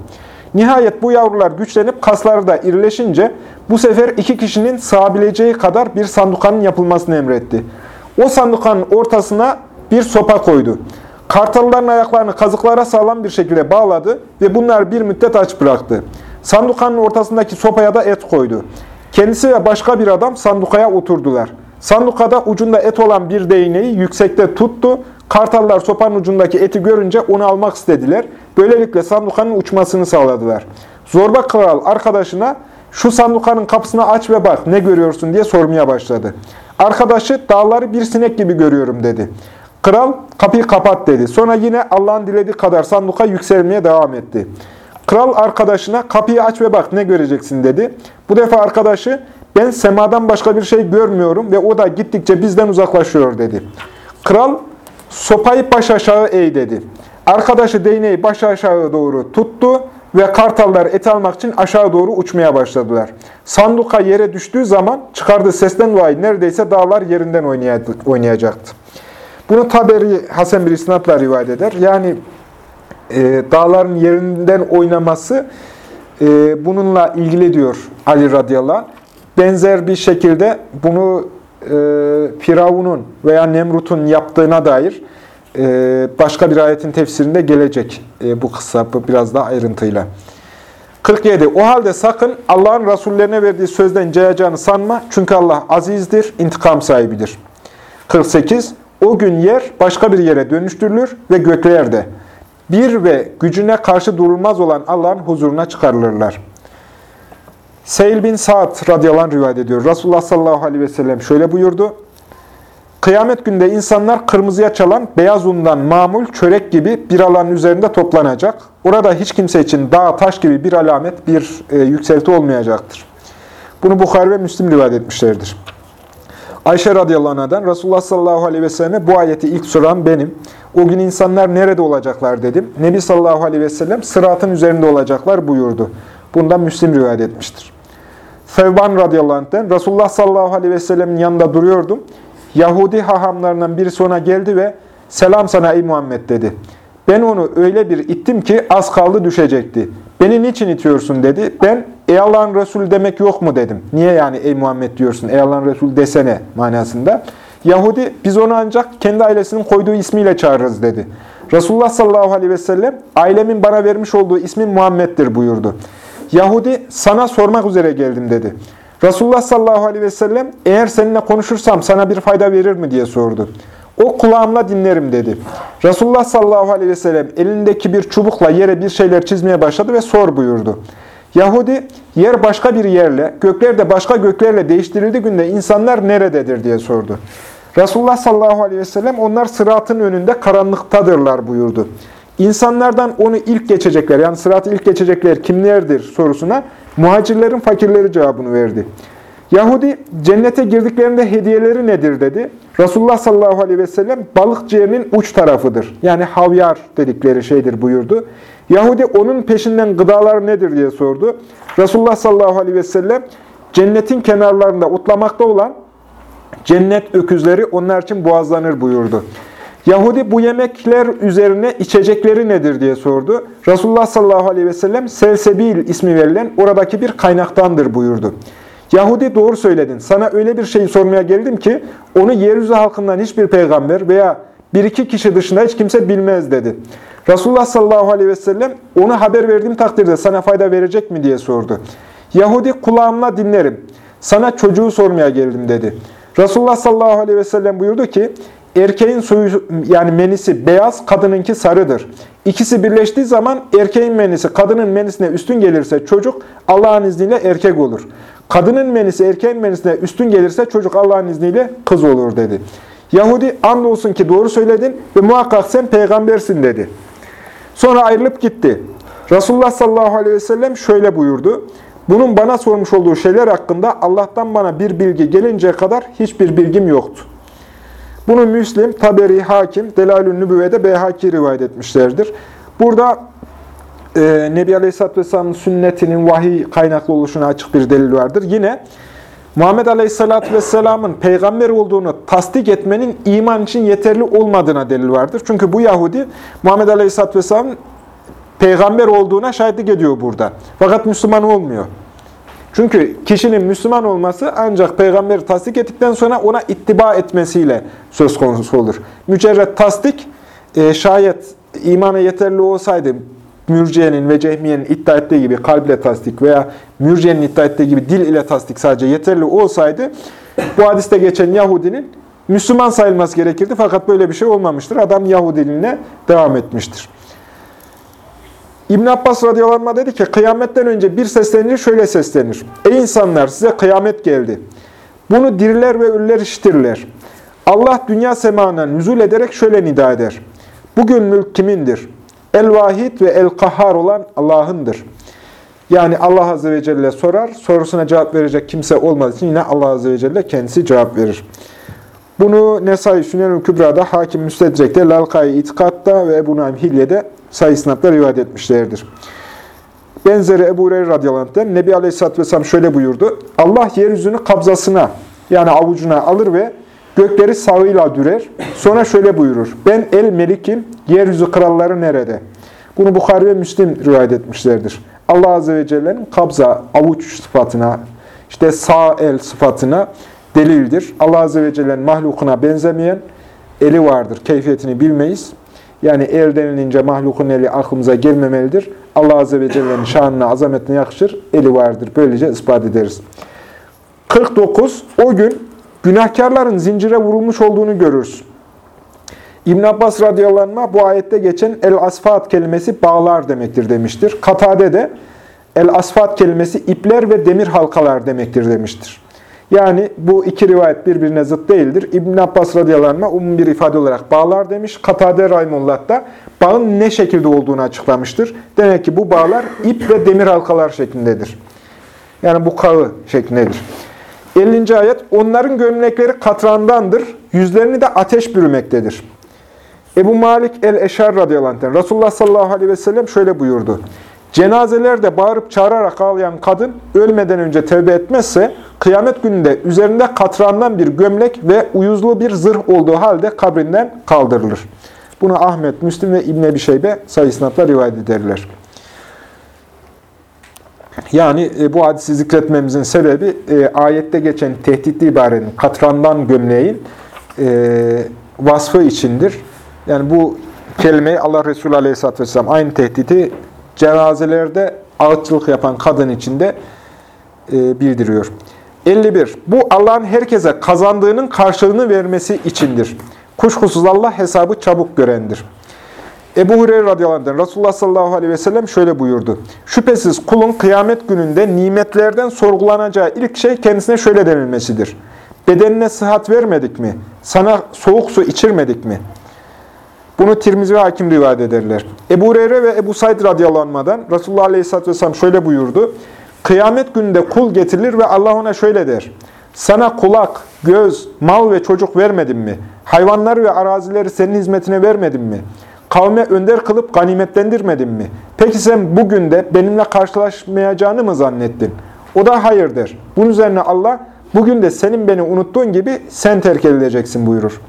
Nihayet bu yavrular güçlenip kasları da irileşince bu sefer iki kişinin sığabileceği kadar bir sandukanın yapılmasını emretti. O sandukanın ortasına bir sopa koydu. Kartalların ayaklarını kazıklara sağlam bir şekilde bağladı ve bunlar bir müddet aç bıraktı. Sandukanın ortasındaki sopaya da et koydu. Kendisi ve başka bir adam sandukaya oturdular. Sandukada ucunda et olan bir değneği yüksekte tuttu. Kartallar sopanın ucundaki eti görünce onu almak istediler. Böylelikle sandukanın uçmasını sağladılar. Zorba kral arkadaşına şu sandukanın kapısını aç ve bak ne görüyorsun diye sormaya başladı. Arkadaşı dağları bir sinek gibi görüyorum dedi. Kral kapıyı kapat dedi. Sonra yine Allah'ın dilediği kadar sanduka yükselmeye devam etti. Kral arkadaşına kapıyı aç ve bak ne göreceksin dedi. Bu defa arkadaşı ben semadan başka bir şey görmüyorum ve o da gittikçe bizden uzaklaşıyor dedi. Kral sopayı baş aşağı eğ dedi. Arkadaşı değneği baş aşağı doğru tuttu ve kartallar et almak için aşağı doğru uçmaya başladılar. Sanduka yere düştüğü zaman çıkardığı sesten dolayı neredeyse dağlar yerinden oynayacaktı. Bunu Taberi Hasan bir isnatla rivayet eder. Yani e, dağların yerinden oynaması e, bununla ilgili diyor Ali radıyallahu anh. Benzer bir şekilde bunu e, Firavun'un veya Nemrut'un yaptığına dair başka bir ayetin tefsirinde gelecek e, bu kısa biraz daha ayrıntıyla. 47. O halde sakın Allah'ın Resullerine verdiği sözden cayacağını sanma. Çünkü Allah azizdir, intikam sahibidir. 48. O gün yer başka bir yere dönüştürülür ve gökler de bir ve gücüne karşı durulmaz olan Allah'ın huzuruna çıkarılırlar. Seyil bin Sa'd radıyallahu anh rivayet ediyor. Resulullah sallallahu aleyhi ve sellem şöyle buyurdu. Kıyamet günde insanlar kırmızıya çalan beyaz undan mamul çörek gibi bir alanın üzerinde toplanacak. Orada hiç kimse için dağ, taş gibi bir alamet, bir e, yükselti olmayacaktır. Bunu Bukhari ve Müslim rivayet etmişlerdir. Ayşe radıyallahu anh'dan Resulullah sallallahu aleyhi ve selleme bu ayeti ilk soran benim. O gün insanlar nerede olacaklar dedim. Nebi sallallahu aleyhi ve sellem sıratın üzerinde olacaklar buyurdu. Bundan Müslim rivayet etmiştir. Sevban radıyallahu anh'den Resulullah sallallahu aleyhi ve sellemin yanında duruyordum. Yahudi hahamlarından birisi ona geldi ve selam sana ey Muhammed dedi. Ben onu öyle bir ittim ki az kaldı düşecekti. Beni niçin itiyorsun dedi. Ben ey Allah'ın Resulü demek yok mu dedim. Niye yani ey Muhammed diyorsun, ey Allah'ın Resulü desene manasında. Yahudi biz onu ancak kendi ailesinin koyduğu ismiyle çağırırız dedi. Resulullah sallallahu aleyhi ve sellem ailemin bana vermiş olduğu ismin Muhammed'dir buyurdu. Yahudi sana sormak üzere geldim dedi. Resulullah sallallahu aleyhi ve sellem eğer seninle konuşursam sana bir fayda verir mi diye sordu. O kulağımla dinlerim dedi. Resulullah sallallahu aleyhi ve sellem elindeki bir çubukla yere bir şeyler çizmeye başladı ve sor buyurdu. Yahudi yer başka bir yerle, gökler de başka göklerle değiştirildiği günde insanlar nerededir diye sordu. Resulullah sallallahu aleyhi ve sellem onlar sıratın önünde karanlıktadırlar buyurdu. İnsanlardan onu ilk geçecekler, yani sıratı ilk geçecekler kimlerdir sorusuna muhacirlerin fakirleri cevabını verdi. Yahudi cennete girdiklerinde hediyeleri nedir dedi. Resulullah sallallahu aleyhi ve sellem balık ciğerinin uç tarafıdır. Yani havyar dedikleri şeydir buyurdu. Yahudi onun peşinden gıdalar nedir diye sordu. Resulullah sallallahu aleyhi ve sellem cennetin kenarlarında otlamakta olan cennet öküzleri onlar için boğazlanır buyurdu. Yahudi bu yemekler üzerine içecekleri nedir diye sordu. Resulullah sallallahu aleyhi ve sellem Selsebil ismi verilen oradaki bir kaynaktandır buyurdu. Yahudi doğru söyledin. Sana öyle bir şey sormaya geldim ki onu yeryüzü halkından hiçbir peygamber veya bir iki kişi dışında hiç kimse bilmez dedi. Resulullah sallallahu aleyhi ve sellem onu haber verdiğim takdirde sana fayda verecek mi diye sordu. Yahudi kulağımla dinlerim. Sana çocuğu sormaya geldim dedi. Resulullah sallallahu aleyhi ve sellem buyurdu ki erkeğin suyu yani menisi beyaz, kadınınki sarıdır. İkisi birleştiği zaman erkeğin menisi kadının menisine üstün gelirse çocuk Allah'ın izniyle erkek olur. Kadının menisi erkeğin menisine üstün gelirse çocuk Allah'ın izniyle kız olur dedi. Yahudi andolsun ki doğru söyledin ve muhakkak sen peygambersin dedi. Sonra ayrılıp gitti. Resulullah sallallahu aleyhi ve sellem şöyle buyurdu. Bunun bana sormuş olduğu şeyler hakkında Allah'tan bana bir bilgi gelinceye kadar hiçbir bilgim yoktu. Bunu Müslim, Taberi, Hakim, Delalül Nübüvve'de Beyhaki rivayet etmişlerdir. Burada e, Nebi Aleyhisselatü Vesselam'ın sünnetinin vahiy kaynaklı oluşuna açık bir delil vardır. Yine Muhammed Aleyhisselatü Vesselam'ın peygamber olduğunu tasdik etmenin iman için yeterli olmadığına delil vardır. Çünkü bu Yahudi Muhammed Aleyhisselatü Vesselam'ın peygamber olduğuna şahitlik ediyor burada. Fakat Müslüman olmuyor. Çünkü kişinin Müslüman olması ancak peygamberi tasdik ettikten sonra ona ittiba etmesiyle söz konusu olur. Mücerret tasdik, e, şayet imana yeterli olsaydı, mürciyenin ve cehmiyenin iddia ettiği gibi kalple tasdik veya mürciyenin iddia ettiği gibi dil ile tasdik sadece yeterli olsaydı, bu hadiste geçen Yahudinin Müslüman sayılması gerekirdi. Fakat böyle bir şey olmamıştır. Adam Yahudiliğine devam etmiştir. İbn Abbas radıyallahu dedi ki, kıyametten önce bir seslenir şöyle seslenir. Ey insanlar size kıyamet geldi. Bunu diriler ve ölüler işitirler. Allah dünya semağına nüzul ederek şöyle nida eder. Bugün mülk kimindir? El-Vahid ve El-Kahhar olan Allah'ındır. Yani Allah Azze ve Celle sorar, sorusuna cevap verecek kimse olmadığı için yine Allah Azze ve Celle kendisi cevap verir. Bunu Nesai Sünnel-i Kübra'da, Hakim Müstedrek'te, Lalkai İtikad'da ve Ebu Naim Hilye'de sayı rivayet etmişlerdir. Benzeri Ebu Hureyre radıyallahu Nebi Aleyhisselatü Vesselam şöyle buyurdu. Allah yeryüzünü kabzasına yani avucuna alır ve gökleri sağıyla dürer. Sonra şöyle buyurur. Ben el melikim, yeryüzü kralları nerede? Bunu Bukhari ve Müslim rivayet etmişlerdir. Allah Azze ve Celle'nin kabza, avuç sıfatına, işte sağ el sıfatına delildir. Allah Azze ve Celle'nin mahlukuna benzemeyen eli vardır. Keyfiyetini bilmeyiz. Yani el denilince mahlukun eli aklımıza gelmemelidir. Allah Azze ve Celle'nin şanına, azametine yakışır. Eli vardır. Böylece ispat ederiz. 49. O gün günahkarların zincire vurulmuş olduğunu görürüz. İbn Abbas radıyallahu bu ayette geçen el-asfat kelimesi bağlar demektir demiştir. Katade de el-asfat kelimesi ipler ve demir halkalar demektir demiştir. Yani bu iki rivayet birbirine zıt değildir. İbn Abbas radıyallahu anh umum bir ifade olarak bağlar demiş. Katade Rahimullah da bağın ne şekilde olduğunu açıklamıştır. Demek ki bu bağlar ip ve demir halkalar şeklindedir. Yani bu kağı şeklindedir. 50. ayet, onların gömlekleri katrandandır, yüzlerini de ateş bürümektedir. Ebu Malik el-Eşar radıyallahu anh, Resulullah sallallahu aleyhi ve sellem şöyle buyurdu. Cenazelerde bağırıp çağırarak ağlayan kadın ölmeden önce tevbe etmezse kıyamet gününde üzerinde katrandan bir gömlek ve uyuzlu bir zırh olduğu halde kabrinden kaldırılır. Bunu Ahmet, Müslim ve İbn Ebi Şeybe sayısınatla rivayet ederler. Yani e, bu hadisi zikretmemizin sebebi e, ayette geçen tehditli ibarenin katrandan gömleğin e, vasfı içindir. Yani bu kelimeyi Allah Resulü Aleyhisselatü Vesselam aynı tehdidi cenazelerde ağıtçılık yapan kadın içinde e, bildiriyor. 51. Bu Allah'ın herkese kazandığının karşılığını vermesi içindir. Kuşkusuz Allah hesabı çabuk görendir. Ebu Hureyre radıyallahu anh'den Resulullah sallallahu aleyhi ve sellem şöyle buyurdu. Şüphesiz kulun kıyamet gününde nimetlerden sorgulanacağı ilk şey kendisine şöyle denilmesidir. Bedenine sıhhat vermedik mi? Sana soğuk su içirmedik mi? Bunu Tirmizi ve Hakim rivayet ederler. Ebu Hureyre ve Ebu Said radıyallahu anh'dan Resulullah aleyhisselatü vesselam şöyle buyurdu. Kıyamet gününde kul getirilir ve Allah ona şöyle der. Sana kulak, göz, mal ve çocuk vermedim mi? Hayvanları ve arazileri senin hizmetine vermedim mi? Kavme önder kılıp ganimetlendirmedim mi? Peki sen bugün de benimle karşılaşmayacağını mı zannettin? O da hayır der. Bunun üzerine Allah, bugün de senin beni unuttuğun gibi sen terk edileceksin buyurur.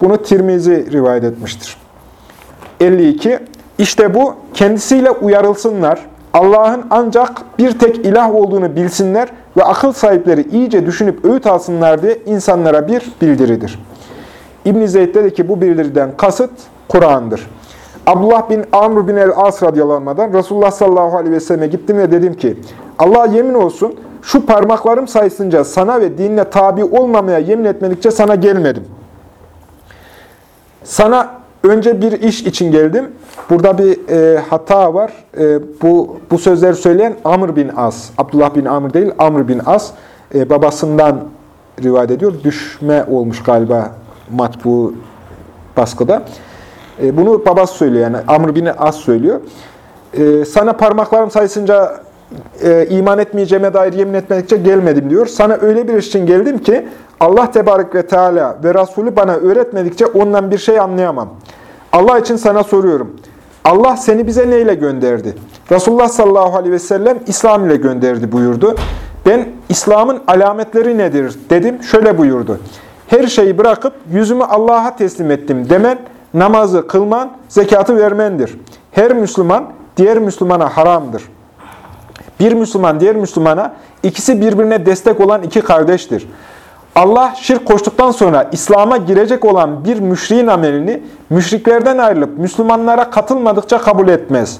Bunu Tirmizi rivayet etmiştir. 52. İşte bu, kendisiyle uyarılsınlar, Allah'ın ancak bir tek ilah olduğunu bilsinler ve akıl sahipleri iyice düşünüp öğüt alsınlar diye insanlara bir bildiridir. İbn-i Zeyd dedi ki bu bildiriden kasıt Kur'an'dır. Abdullah bin Amr bin el-As radyalanmadan Resulullah sallallahu aleyhi ve selleme gittim ve dedim ki Allah yemin olsun şu parmaklarım sayısınca sana ve dinle tabi olmamaya yemin etmedikçe sana gelmedim. Sana önce bir iş için geldim. Burada bir e, hata var. E, bu bu sözleri söyleyen Amr bin As. Abdullah bin Amr değil, Amr bin As. E, babasından rivayet ediyor. Düşme olmuş galiba matbu baskıda. E, bunu babası söylüyor yani Amr bin As söylüyor. E, sana parmaklarım sayısınca e, iman etmeyeceğime dair yemin etmedikçe gelmedim diyor. Sana öyle bir iş için geldim ki Allah Tebarek ve Teala ve Resulü bana öğretmedikçe ondan bir şey anlayamam. Allah için sana soruyorum. Allah seni bize neyle gönderdi? Resulullah sallallahu aleyhi ve sellem İslam ile gönderdi buyurdu. Ben İslam'ın alametleri nedir dedim. Şöyle buyurdu. Her şeyi bırakıp yüzümü Allah'a teslim ettim demen, namazı kılman, zekatı vermendir. Her Müslüman diğer Müslümana haramdır. Bir Müslüman diğer Müslümana ikisi birbirine destek olan iki kardeştir. Allah şirk koştuktan sonra İslam'a girecek olan bir müşriğin amelini müşriklerden ayrılıp Müslümanlara katılmadıkça kabul etmez.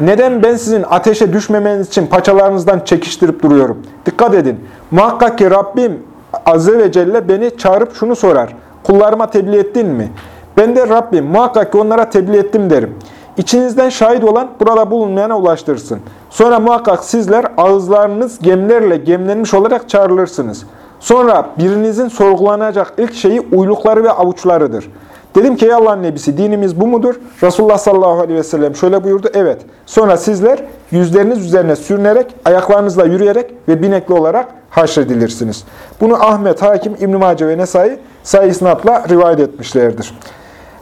Neden ben sizin ateşe düşmemeniz için paçalarınızdan çekiştirip duruyorum? Dikkat edin. Muhakkak ki Rabbim Azze ve Celle beni çağırıp şunu sorar. Kullarıma tebliğ ettin mi? Ben de Rabbim muhakkak ki onlara tebliğ ettim derim. İçinizden şahit olan burada bulunmayana ulaştırsın. Sonra muhakkak sizler ağızlarınız gemilerle gemlenmiş olarak çağrılırsınız.'' Sonra birinizin sorgulanacak ilk şeyi uylukları ve avuçlarıdır. Dedim ki ey Allah'ın nebisi dinimiz bu mudur? Resulullah sallallahu aleyhi ve sellem şöyle buyurdu. Evet. Sonra sizler yüzleriniz üzerine sürünerek, ayaklarınızla yürüyerek ve binekli olarak haşredilirsiniz. Bunu Ahmet, Hakim, İbn-i Mace ve Nesai sayı isnatla rivayet etmişlerdir.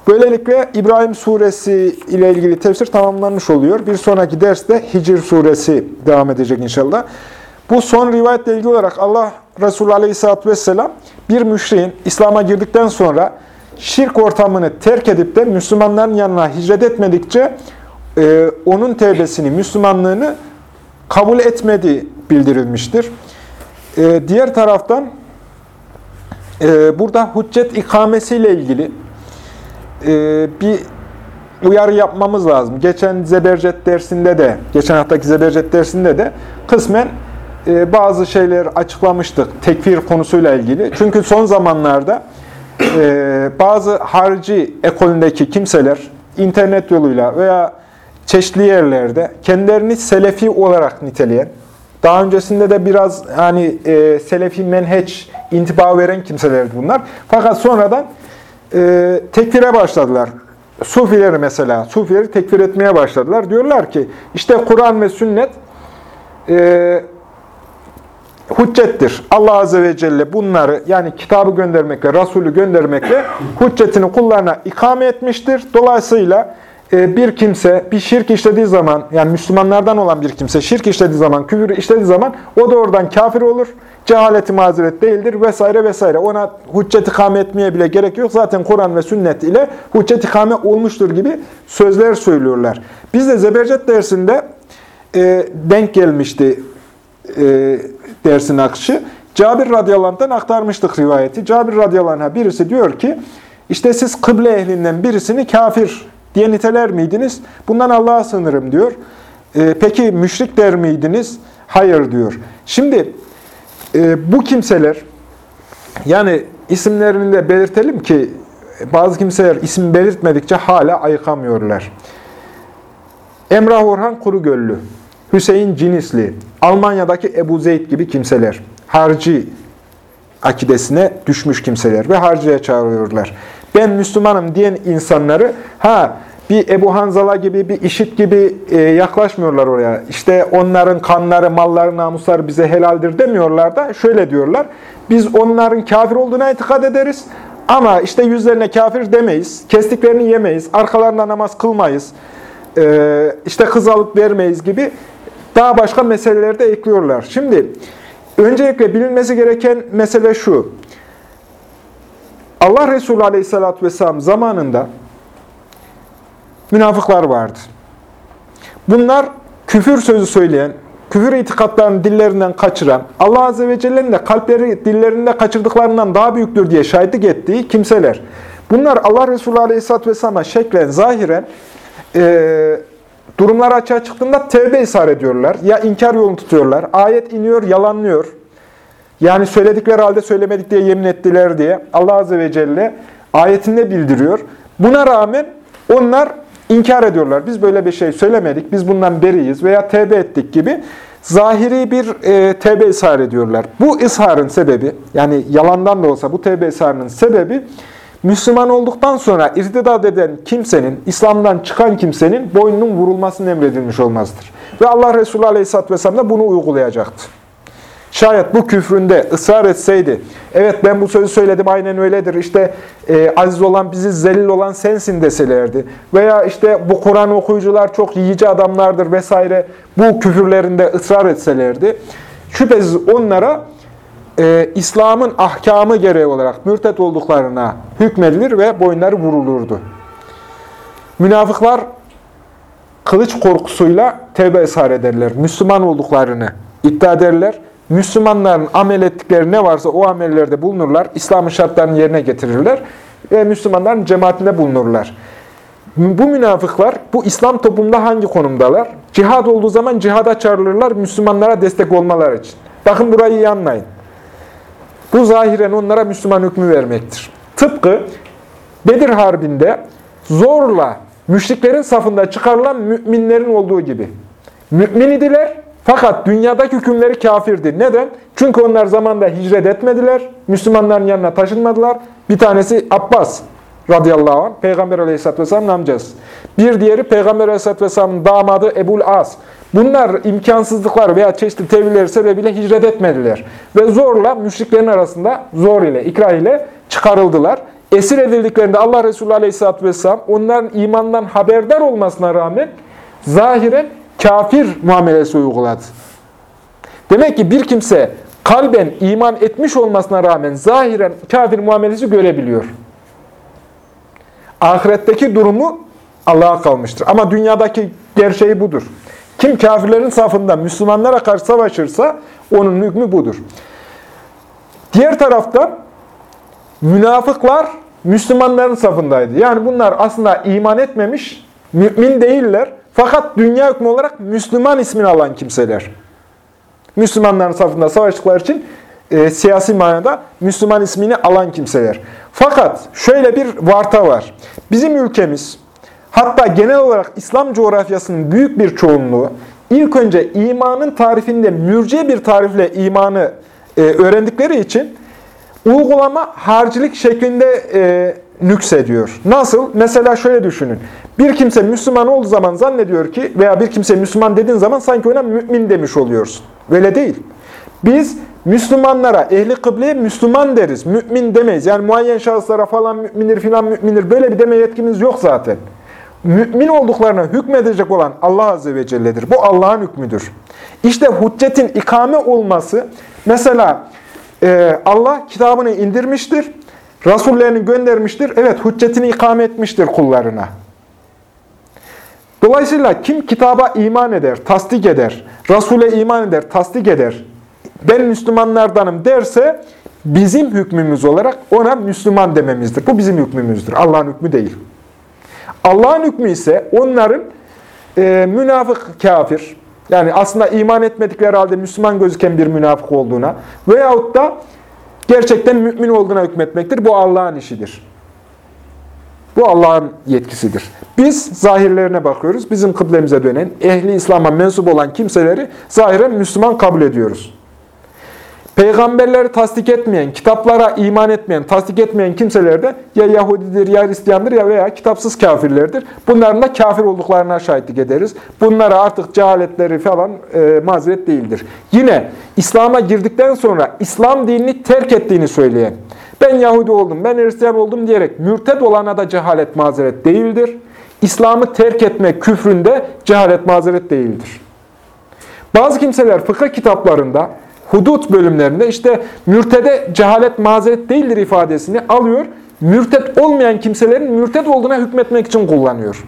Böylelikle İbrahim suresi ile ilgili tefsir tamamlanmış oluyor. Bir sonraki derste Hicr suresi devam edecek inşallah. Bu son rivayetle ilgili olarak Allah Resulü Aleyhisselatü Vesselam bir müşriğin İslam'a girdikten sonra şirk ortamını terk edip de Müslümanların yanına hicret etmedikçe e, onun tevbesini, Müslümanlığını kabul etmediği bildirilmiştir. E, diğer taraftan e, burada hüccet ikamesiyle ilgili e, bir uyarı yapmamız lazım. Geçen Zebercet dersinde de, geçen haftaki Zebercet dersinde de kısmen e, bazı şeyler açıklamıştık tekfir konusuyla ilgili. Çünkü son zamanlarda e, bazı harici ekolündeki kimseler internet yoluyla veya çeşitli yerlerde kendilerini selefi olarak niteleyen, daha öncesinde de biraz hani e, selefi menheç intiba veren kimselerdi bunlar. Fakat sonradan e, tekfire başladılar. Sufileri mesela, Sufileri tekfir etmeye başladılar. Diyorlar ki işte Kur'an ve sünnet e, hüccettir. Allah Azze ve Celle bunları yani kitabı göndermekle, Resulü göndermekle hüccetini kullarına ikame etmiştir. Dolayısıyla e, bir kimse bir şirk işlediği zaman, yani Müslümanlardan olan bir kimse şirk işlediği zaman, küfür işlediği zaman o da oradan kafir olur. Cehaleti mazeret değildir vesaire vesaire. Ona hüccet ikame etmeye bile gerek yok. Zaten Kur'an ve sünnet ile hüccet ikame olmuştur gibi sözler söylüyorlar. Biz de Zebercet dersinde e, denk gelmişti e, dersin akışı. Cabir radıyallahu aktarmıştık rivayeti. Cabir radıyallahu birisi diyor ki, işte siz kıble ehlinden birisini kafir diye niteler miydiniz? Bundan Allah'a sınırım diyor. E, peki müşrik der miydiniz? Hayır diyor. Şimdi e, bu kimseler, yani isimlerini de belirtelim ki bazı kimseler isim belirtmedikçe hala ayıkamıyorlar. Emrah Orhan Kurugöllü, Hüseyin Cinisli, Almanya'daki Ebu Zeyd gibi kimseler, harci akidesine düşmüş kimseler ve harcıya çağırıyorlar. Ben Müslümanım diyen insanları, ha bir Ebu Hanzala gibi, bir işit gibi e, yaklaşmıyorlar oraya. İşte onların kanları, malları, namusları bize helaldir demiyorlar da şöyle diyorlar. Biz onların kafir olduğuna itikad ederiz ama işte yüzlerine kafir demeyiz, kestiklerini yemeyiz, arkalarına namaz kılmayız, e, işte kız alıp vermeyiz gibi daha başka meseleleri de ekliyorlar. Şimdi öncelikle bilinmesi gereken mesele şu. Allah Resulü Aleyhisselatü Vesselam zamanında münafıklar vardı. Bunlar küfür sözü söyleyen, küfür itikatlarını dillerinden kaçıran, Allah Azze ve Celle'nin de kalpleri dillerinde kaçırdıklarından daha büyüktür diye şahitlik ettiği kimseler. Bunlar Allah Resulü Aleyhisselatü Vesselam'a şeklen, zahiren e, durumlar açığa çıktığında tevbe ishar ediyorlar. Ya inkar yolunu tutuyorlar. Ayet iniyor, yalanlıyor. Yani söyledikleri halde söylemedik diye yemin ettiler diye Allah Azze ve Celle ayetinde bildiriyor. Buna rağmen onlar inkar ediyorlar. Biz böyle bir şey söylemedik, biz bundan beriyiz veya tevbe ettik gibi zahiri bir e, tevbe ishar ediyorlar. Bu isharın sebebi, yani yalandan da olsa bu tevbe isharının sebebi, Müslüman olduktan sonra irtidat eden kimsenin, İslam'dan çıkan kimsenin boynunun vurulmasının emredilmiş olmasıdır. Ve Allah Resulü Aleyhisselatü Vesselam da bunu uygulayacaktı. Şayet bu küfründe ısrar etseydi, evet ben bu sözü söyledim aynen öyledir, işte e, aziz olan bizi zelil olan sensin deselerdi. Veya işte bu Kur'an okuyucular çok yiyici adamlardır vesaire bu küfürlerinde ısrar etselerdi. Şüphesiz onlara e, İslam'ın ahkamı gereği olarak mürtet olduklarına hükmedilir ve boynları vurulurdu. Münafıklar kılıç korkusuyla tevbe eshar ederler. Müslüman olduklarını iddia ederler. Müslümanların amel ettikleri ne varsa o amellerde bulunurlar. İslam'ın şartlarını yerine getirirler ve Müslümanların cemaatinde bulunurlar. Bu münafıklar bu İslam toplumunda hangi konumdalar? Cihad olduğu zaman cihada çağrılırlar Müslümanlara destek olmalar için. Bakın burayı iyi anlayın. Bu zahiren onlara Müslüman hükmü vermektir. Tıpkı Bedir Harbi'nde zorla müşriklerin safında çıkarılan müminlerin olduğu gibi. Mümin idiler fakat dünyadaki hükümleri kafirdi. Neden? Çünkü onlar zamanda hicret etmediler, Müslümanların yanına taşınmadılar. Bir tanesi Abbas radıyallahu anh, Peygamber aleyhisselatü vesselamın amcası. Bir diğeri Peygamber aleyhisselatü vesselamın damadı Ebul As. Bunlar imkansızlıklar veya çeşitli tevilleri sebebiyle hicret etmediler. Ve zorla müşriklerin arasında zor ile, ikrah ile çıkarıldılar. Esir edildiklerinde Allah Resulü Aleyhisselatü Vesselam onların imandan haberdar olmasına rağmen zahiren kafir muamelesi uyguladı. Demek ki bir kimse kalben iman etmiş olmasına rağmen zahiren kafir muamelesi görebiliyor. Ahiretteki durumu Allah'a kalmıştır. Ama dünyadaki gerçeği budur. Kim kafirlerin safında Müslümanlara karşı savaşırsa onun hükmü budur. Diğer taraftan münafıklar Müslümanların safındaydı. Yani bunlar aslında iman etmemiş, mümin değiller. Fakat dünya hükmü olarak Müslüman ismini alan kimseler. Müslümanların safında savaştıkları için e, siyasi manada Müslüman ismini alan kimseler. Fakat şöyle bir varta var. Bizim ülkemiz, hatta genel olarak İslam coğrafyasının büyük bir çoğunluğu, ilk önce imanın tarifinde mürciye bir tarifle imanı e, öğrendikleri için uygulama harcilik şeklinde e, nüksediyor. Nasıl? Mesela şöyle düşünün. Bir kimse Müslüman olduğu zaman zannediyor ki veya bir kimse Müslüman dediğin zaman sanki ona mümin demiş oluyorsun. Böyle değil. Biz Müslümanlara, ehli kıbleye Müslüman deriz. Mümin demeyiz. Yani muayyen şahıslara falan müminir filan müminir. Böyle bir deme yetkimiz yok zaten. Mümin olduklarına hükmedecek olan Allah Azze ve Celle'dir. Bu Allah'ın hükmüdür. İşte hüccetin ikame olması, mesela e, Allah kitabını indirmiştir, Rasullerini göndermiştir. Evet, hüccetini ikame etmiştir kullarına. Dolayısıyla kim kitaba iman eder, tasdik eder, Resul'e iman eder, tasdik eder, ben Müslümanlardanım derse bizim hükmümüz olarak ona Müslüman dememizdir. Bu bizim hükmümüzdür. Allah'ın hükmü değil. Allah'ın hükmü ise onların e, münafık kafir, yani aslında iman etmedikleri halde Müslüman gözüken bir münafık olduğuna veyahut da gerçekten mümin olduğuna hükmetmektir. Bu Allah'ın işidir. Bu Allah'ın yetkisidir. Biz zahirlerine bakıyoruz. Bizim kıblemize dönen, ehli İslam'a mensup olan kimseleri zahiren Müslüman kabul ediyoruz. Peygamberleri tasdik etmeyen, kitaplara iman etmeyen, tasdik etmeyen kimseler de ya Yahudidir, ya Hristiyandır ya veya kitapsız kafirlerdir. Bunların da kafir olduklarına şahitlik ederiz. Bunlara artık cehaletleri falan e, mazeret değildir. Yine İslam'a girdikten sonra İslam dinini terk ettiğini söyleyen, ben Yahudi oldum, ben Hristiyan oldum diyerek mürted olana da cehalet mazeret değildir. İslam'ı terk etme küfründe cehalet mazeret değildir. Bazı kimseler fıkıh kitaplarında hudut bölümlerinde işte mürtede cehalet mazeret değildir ifadesini alıyor. Mürtet olmayan kimselerin mürtet olduğuna hükmetmek için kullanıyor.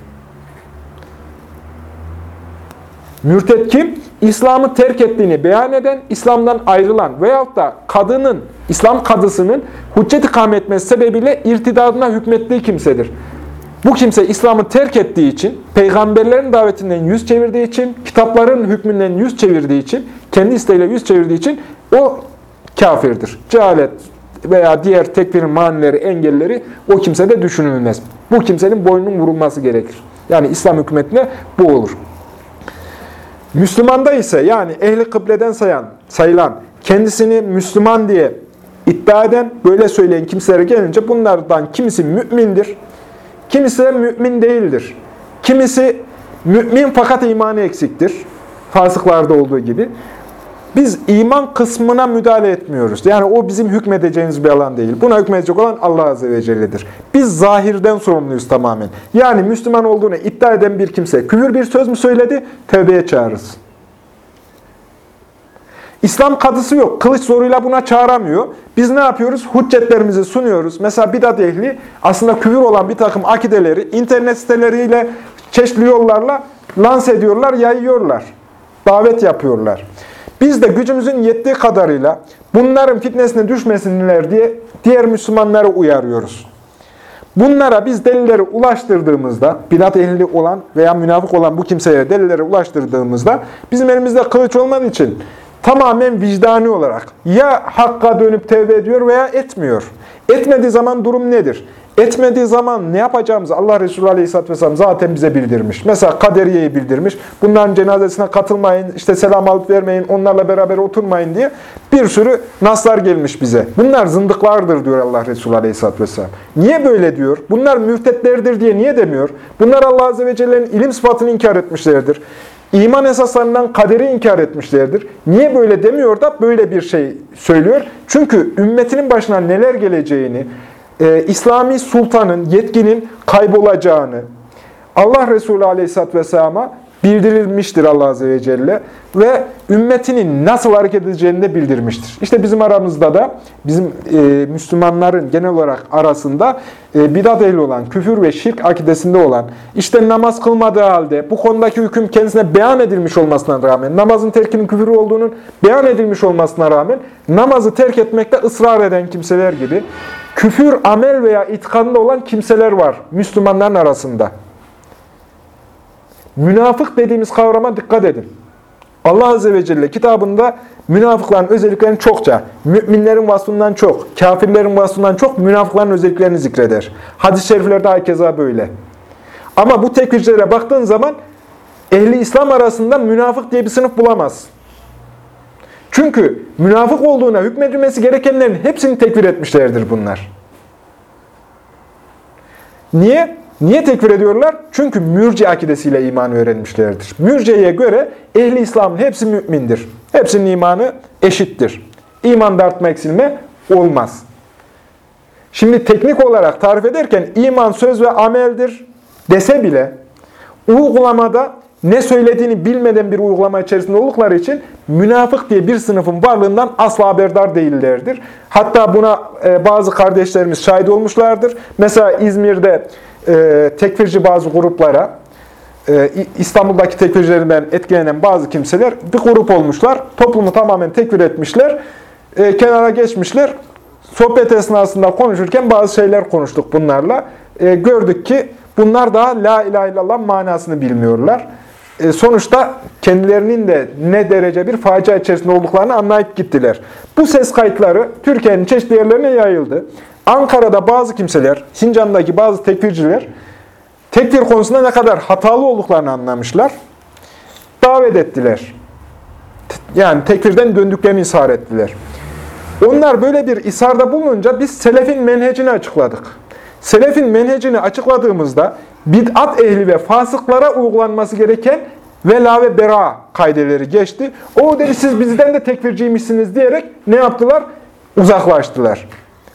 Mürtet kim? İslam'ı terk ettiğini beyan eden, İslam'dan ayrılan veyahut da kadının, İslam kadısının hüccet ikame etmesi sebebiyle irtidadına hükmettiği kimsedir. Bu kimse İslam'ı terk ettiği için, peygamberlerin davetinden yüz çevirdiği için, kitapların hükmünden yüz çevirdiği için, kendi isteğiyle yüz çevirdiği için o kafirdir. Cehalet veya diğer tekfirin manileri, engelleri o kimsede düşünülmez. Bu kimsenin boynunun vurulması gerekir. Yani İslam hükümetine bu olur. Müslümanda ise yani ehli kıbleden sayan, sayılan, kendisini Müslüman diye iddia eden, böyle söyleyen kimselere gelince bunlardan kimisi mümindir, kimisi mümin değildir. Kimisi mümin fakat imanı eksiktir. Fasıklarda olduğu gibi. Biz iman kısmına müdahale etmiyoruz. Yani o bizim hükmedeceğimiz bir alan değil. Buna hükmedecek olan Allah Azze ve Celle'dir. Biz zahirden sorumluyuz tamamen. Yani Müslüman olduğunu iddia eden bir kimse küfür bir söz mü söyledi? Tevbeye çağırırız. İslam kadısı yok. Kılıç zoruyla buna çağıramıyor. Biz ne yapıyoruz? Hüccetlerimizi sunuyoruz. Mesela bidat ehli aslında küfür olan bir takım akideleri internet siteleriyle çeşitli yollarla lanse ediyorlar, yayıyorlar. Davet yapıyorlar. Biz de gücümüzün yettiği kadarıyla bunların fitnesine düşmesinler diye diğer Müslümanları uyarıyoruz. Bunlara biz delilleri ulaştırdığımızda, bidat ehli olan veya münafık olan bu kimseye delilleri ulaştırdığımızda bizim elimizde kılıç olmadığı için tamamen vicdani olarak ya hakka dönüp tevbe ediyor veya etmiyor. Etmediği zaman durum nedir? Etmediği zaman ne yapacağımızı Allah Resulü Aleyhisselatü Vesselam zaten bize bildirmiş. Mesela kaderiyeyi bildirmiş. Bunların cenazesine katılmayın, işte selam alıp vermeyin, onlarla beraber oturmayın diye bir sürü naslar gelmiş bize. Bunlar zındıklardır diyor Allah Resulü Aleyhisselatü Vesselam. Niye böyle diyor? Bunlar müftetlerdir diye niye demiyor? Bunlar Allah Azze ve Celle'nin ilim sıfatını inkar etmişlerdir. İman esaslarından kaderi inkar etmişlerdir. Niye böyle demiyor da böyle bir şey söylüyor? Çünkü ümmetinin başına neler geleceğini, e, İslami sultanın, yetkinin kaybolacağını Allah Resulü Aleyhisselatü Vesselam'a bildirilmiştir Allah Azze ve Celle ve ümmetinin nasıl hareket edeceğini de bildirmiştir. İşte bizim aramızda da bizim e, Müslümanların genel olarak arasında e, bidat ehli olan, küfür ve şirk akidesinde olan, işte namaz kılmadığı halde bu konudaki hüküm kendisine beyan edilmiş olmasına rağmen, namazın terkinin küfür olduğunun beyan edilmiş olmasına rağmen namazı terk etmekte ısrar eden kimseler gibi küfür, amel veya itikadında olan kimseler var Müslümanların arasında. Münafık dediğimiz kavrama dikkat edin. Allah Azze ve Celle kitabında münafıkların özelliklerini çokça, müminlerin vasfından çok, kafirlerin vasfından çok münafıkların özelliklerini zikreder. Hadis-i şeriflerde herkese böyle. Ama bu tekvircilere baktığın zaman ehli İslam arasında münafık diye bir sınıf bulamaz. Çünkü münafık olduğuna hükmedilmesi gerekenlerin hepsini tekfir etmişlerdir bunlar. Niye? Niye tekfir ediyorlar? Çünkü mürci akidesiyle iman öğrenmişlerdir. Mürciye göre ehli İslam'ın hepsi mümindir. Hepsinin imanı eşittir. İmanda artma eksilme olmaz. Şimdi teknik olarak tarif ederken iman söz ve ameldir dese bile uygulamada ne söylediğini bilmeden bir uygulama içerisinde oldukları için münafık diye bir sınıfın varlığından asla haberdar değillerdir. Hatta buna e, bazı kardeşlerimiz şahit olmuşlardır. Mesela İzmir'de e, tekfirci bazı gruplara e, İstanbul'daki tekfircilerden etkilenen bazı kimseler bir grup olmuşlar. Toplumu tamamen tekfir etmişler. E, kenara geçmişler. Sohbet esnasında konuşurken bazı şeyler konuştuk bunlarla. E, gördük ki bunlar daha la ilahe illallah manasını bilmiyorlar. E, sonuçta kendilerinin de ne derece bir facia içerisinde olduklarını anlayıp gittiler. Bu ses kayıtları Türkiye'nin çeşitli yerlerine yayıldı. Ankara'da bazı kimseler, Sincan'daki bazı tekfirciler tekfir konusunda ne kadar hatalı olduklarını anlamışlar. Davet ettiler. Yani tekfirden döndüklerini ishar ettiler. Onlar böyle bir isarda bulununca biz selefin menhecini açıkladık. Selefin menhecini açıkladığımızda bid'at ehli ve fasıklara uygulanması gereken vela ve bera kaideleri geçti. O dedi siz bizden de tekfirciymişsiniz diyerek ne yaptılar? Uzaklaştılar.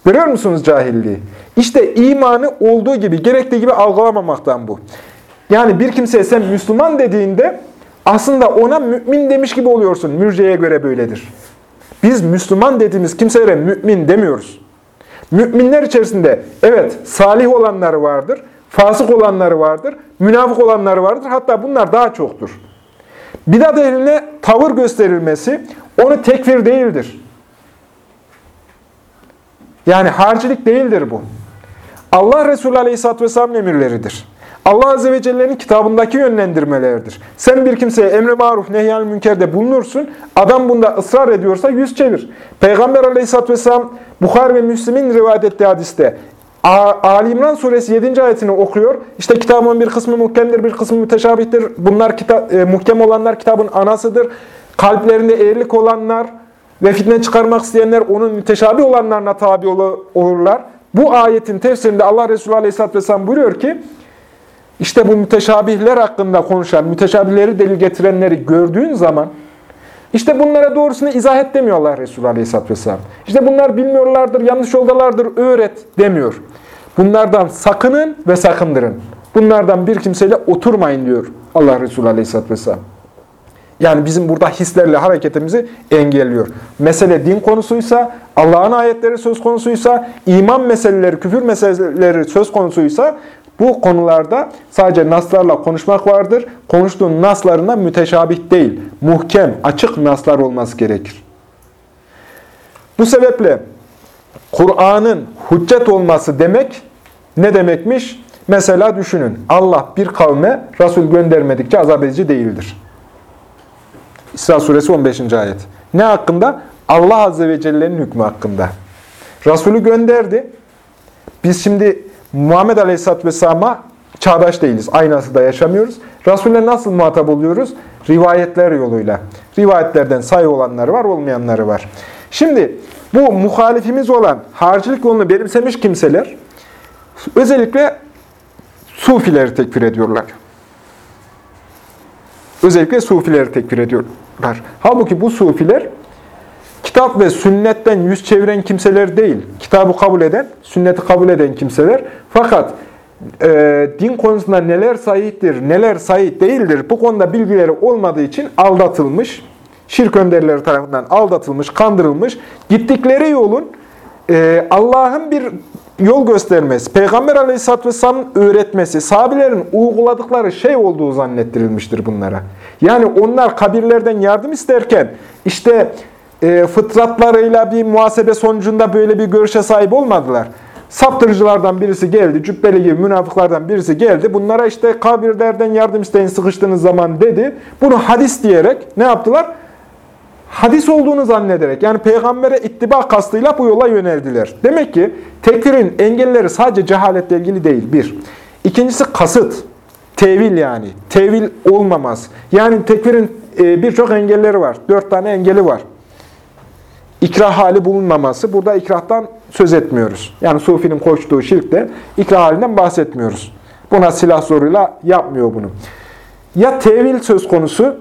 Görüyor musunuz cahilliği? İşte imanı olduğu gibi, gerektiği gibi algılamamaktan bu. Yani bir kimseye sen Müslüman dediğinde aslında ona mümin demiş gibi oluyorsun. Mürceye göre böyledir. Biz Müslüman dediğimiz kimselere mümin demiyoruz. Müminler içerisinde evet salih olanları vardır, fasık olanları vardır, münafık olanları vardır. Hatta bunlar daha çoktur. Bidat ehline tavır gösterilmesi onu tekfir değildir. Yani harcilik değildir bu. Allah Resulü Aleyhisselatü Vesselam'ın emirleridir. Allah Azze ve Celle'nin kitabındaki yönlendirmeleridir. Sen bir kimseye emri maruf, nehyan münkerde bulunursun. Adam bunda ısrar ediyorsa yüz çevir. Peygamber Aleyhisselatü Vesselam Bukhar ve Müslim'in rivayet ettiği hadiste Ali İmran suresi 7. ayetini okuyor. İşte kitabın bir kısmı muhkemdir, bir kısmı müteşabihtir. Bunlar kitap, e, muhkem olanlar kitabın anasıdır. Kalplerinde eğrilik olanlar ve fitne çıkarmak isteyenler onun müteşabih olanlarına tabi olurlar. Bu ayetin tefsirinde Allah Resulü Aleyhisselatü Vesselam buyuruyor ki, işte bu müteşabihler hakkında konuşan, müteşabihleri delil getirenleri gördüğün zaman, işte bunlara doğrusunu izah et demiyor Resulü Aleyhisselatü Vesselam. İşte bunlar bilmiyorlardır, yanlış yoldalardır, öğret demiyor. Bunlardan sakının ve sakındırın. Bunlardan bir kimseyle oturmayın diyor Allah Resulü Aleyhisselatü Vesselam. Yani bizim burada hislerle hareketimizi engelliyor. Mesele din konusuysa, Allah'ın ayetleri söz konusuysa, iman meseleleri, küfür meseleleri söz konusuysa bu konularda sadece naslarla konuşmak vardır. Konuştuğun naslarına müteşabih değil, muhkem, açık naslar olması gerekir. Bu sebeple Kur'an'ın hüccet olması demek ne demekmiş? Mesela düşünün, Allah bir kavme Resul göndermedikçe azap edici değildir. İsra suresi 15. ayet. Ne hakkında? Allah Azze ve Celle'nin hükmü hakkında. Resulü gönderdi. Biz şimdi Muhammed Aleyhisselatü Vesselam'a çağdaş değiliz. Aynı da yaşamıyoruz. Resul'e nasıl muhatap oluyoruz? Rivayetler yoluyla. Rivayetlerden sayı olanları var, olmayanları var. Şimdi bu muhalifimiz olan harcilik yolunu benimsemiş kimseler özellikle Sufileri tekfir ediyorlar. Özellikle Sufileri tekfir ediyorlar. Halbuki bu Sufiler kitap ve sünnetten yüz çeviren kimseler değil. Kitabı kabul eden, sünneti kabul eden kimseler. Fakat e, din konusunda neler sahiptir, neler sahip değildir bu konuda bilgileri olmadığı için aldatılmış, şirk önderleri tarafından aldatılmış, kandırılmış, gittikleri yolun e, Allah'ın bir yol göstermesi, Peygamber Aleyhisselatü Vesselam'ın öğretmesi, sahabelerin uyguladıkları şey olduğu zannettirilmiştir bunlara. Yani onlar kabirlerden yardım isterken işte e, fıtratlarıyla bir muhasebe sonucunda böyle bir görüşe sahip olmadılar. Saptırıcılardan birisi geldi, cübbeli gibi münafıklardan birisi geldi. Bunlara işte kabirlerden yardım isteyin sıkıştığınız zaman dedi. Bunu hadis diyerek ne yaptılar? hadis olduğunu zannederek yani peygambere ittiba kastıyla bu yola yöneldiler. Demek ki tekfirin engelleri sadece cehaletle ilgili değil. Bir. İkincisi kasıt. Tevil yani. Tevil olmamaz. Yani tekfirin e, birçok engelleri var. Dört tane engeli var. İkrah hali bulunmaması. Burada ikrahtan söz etmiyoruz. Yani Sufi'nin koştuğu şirkte ikrah halinden bahsetmiyoruz. Buna silah zoruyla yapmıyor bunu. Ya tevil söz konusu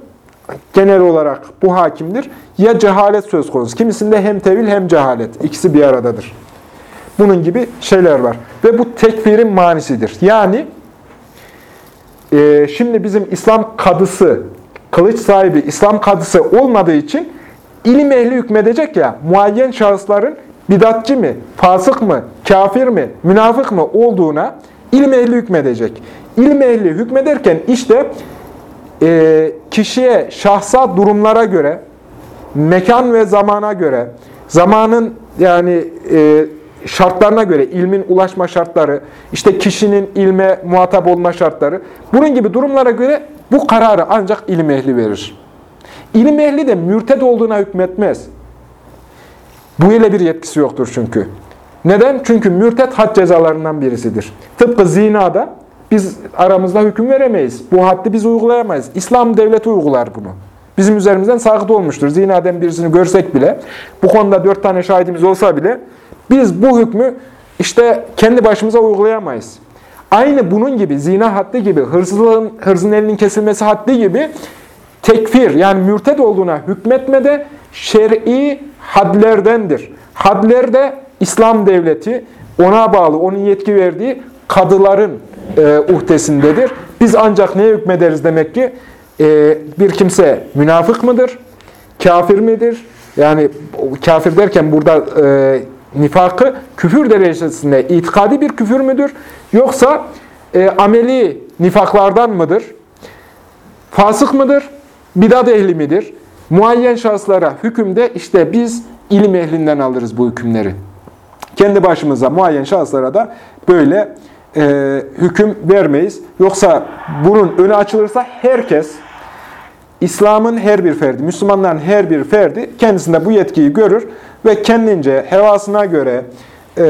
genel olarak bu hakimdir. Ya cehalet söz konusu. Kimisinde hem tevil hem cehalet. İkisi bir aradadır. Bunun gibi şeyler var. Ve bu tekfirin manisidir. Yani e, şimdi bizim İslam kadısı, kılıç sahibi İslam kadısı olmadığı için ilim ehli hükmedecek ya, muayyen şahısların bidatçı mı, fasık mı, kafir mi, münafık mı olduğuna ilim ehli hükmedecek. İlim ehli hükmederken işte e, kişiye, şahsa, durumlara göre, mekan ve zamana göre, zamanın yani e, şartlarına göre, ilmin ulaşma şartları, işte kişinin ilme muhatap olma şartları, bunun gibi durumlara göre bu kararı ancak ilim ehli verir. İlim ehli de mürted olduğuna hükmetmez. Bu ile bir yetkisi yoktur çünkü. Neden? Çünkü mürted had cezalarından birisidir. Tıpkı zinada biz aramızda hüküm veremeyiz. Bu haddi biz uygulayamayız. İslam devleti uygular bunu. Bizim üzerimizden sakıt olmuştur. Zinaden birisini görsek bile, bu konuda dört tane şahidimiz olsa bile, biz bu hükmü işte kendi başımıza uygulayamayız. Aynı bunun gibi, zina haddi gibi, hırsızlığın, hırzın elinin kesilmesi haddi gibi, tekfir yani mürted olduğuna hükmetmede şer'i hadlerdendir. Hadler de İslam devleti ona bağlı, onun yetki verdiği kadıların e, uhdesindedir. Biz ancak neye hükmederiz demek ki? E, bir kimse münafık mıdır? Kafir midir? Yani kafir derken burada e, nifakı küfür derecesinde itikadi bir küfür müdür? Yoksa e, ameli nifaklardan mıdır? Fasık mıdır? Bidat ehli midir? Muayyen şahıslara hükümde işte biz ilim ehlinden alırız bu hükümleri. Kendi başımıza muayyen şahıslara da böyle e, hüküm vermeyiz. Yoksa bunun önü açılırsa herkes, İslam'ın her bir ferdi, Müslümanların her bir ferdi kendisinde bu yetkiyi görür ve kendince hevasına göre e,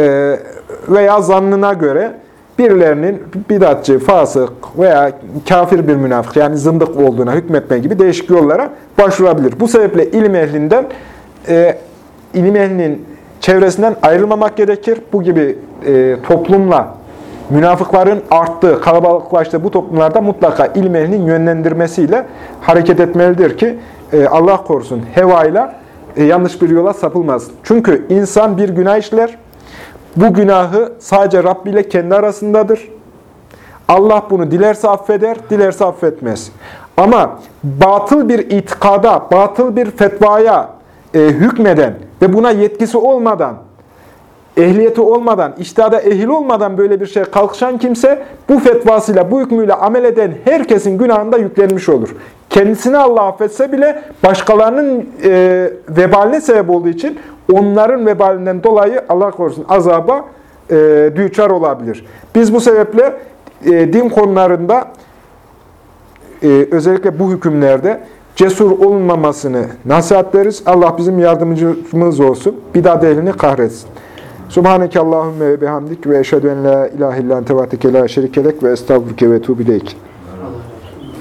veya zannına göre birilerinin bidatçı, fasık veya kafir bir münafık yani zındık olduğuna hükmetme gibi değişik yollara başvurabilir. Bu sebeple ilim ehlinden, e, ilim ehlinin çevresinden ayrılmamak gerekir. Bu gibi e, toplumla münafıkların arttığı, kalabalıklaştığı bu toplumlarda mutlaka ilim ehlinin yönlendirmesiyle hareket etmelidir ki e, Allah korusun hevayla e, yanlış bir yola sapılmaz. Çünkü insan bir günah işler, bu günahı sadece Rabbi ile kendi arasındadır. Allah bunu dilerse affeder, dilerse affetmez. Ama batıl bir itikada, batıl bir fetvaya e, hükmeden ve buna yetkisi olmadan, ehliyeti olmadan, iştihada ehil olmadan böyle bir şey kalkışan kimse bu fetvasıyla, bu hükmüyle amel eden herkesin günahında yüklenmiş olur. Kendisini Allah affetse bile başkalarının e, vebaline sebep olduğu için onların vebalinden dolayı Allah korusun azaba e, düçar olabilir. Biz bu sebeple e, din konularında e, özellikle bu hükümlerde cesur olunmamasını nasihatleriz. Allah bizim yardımcımız olsun. Bidat ehlini kahretsin. Subhaneke Allahümme ve bihamdik ve eşhedü en la ilahe illan tevatike la şerikelek ve estağfurke ve tuğbileyk.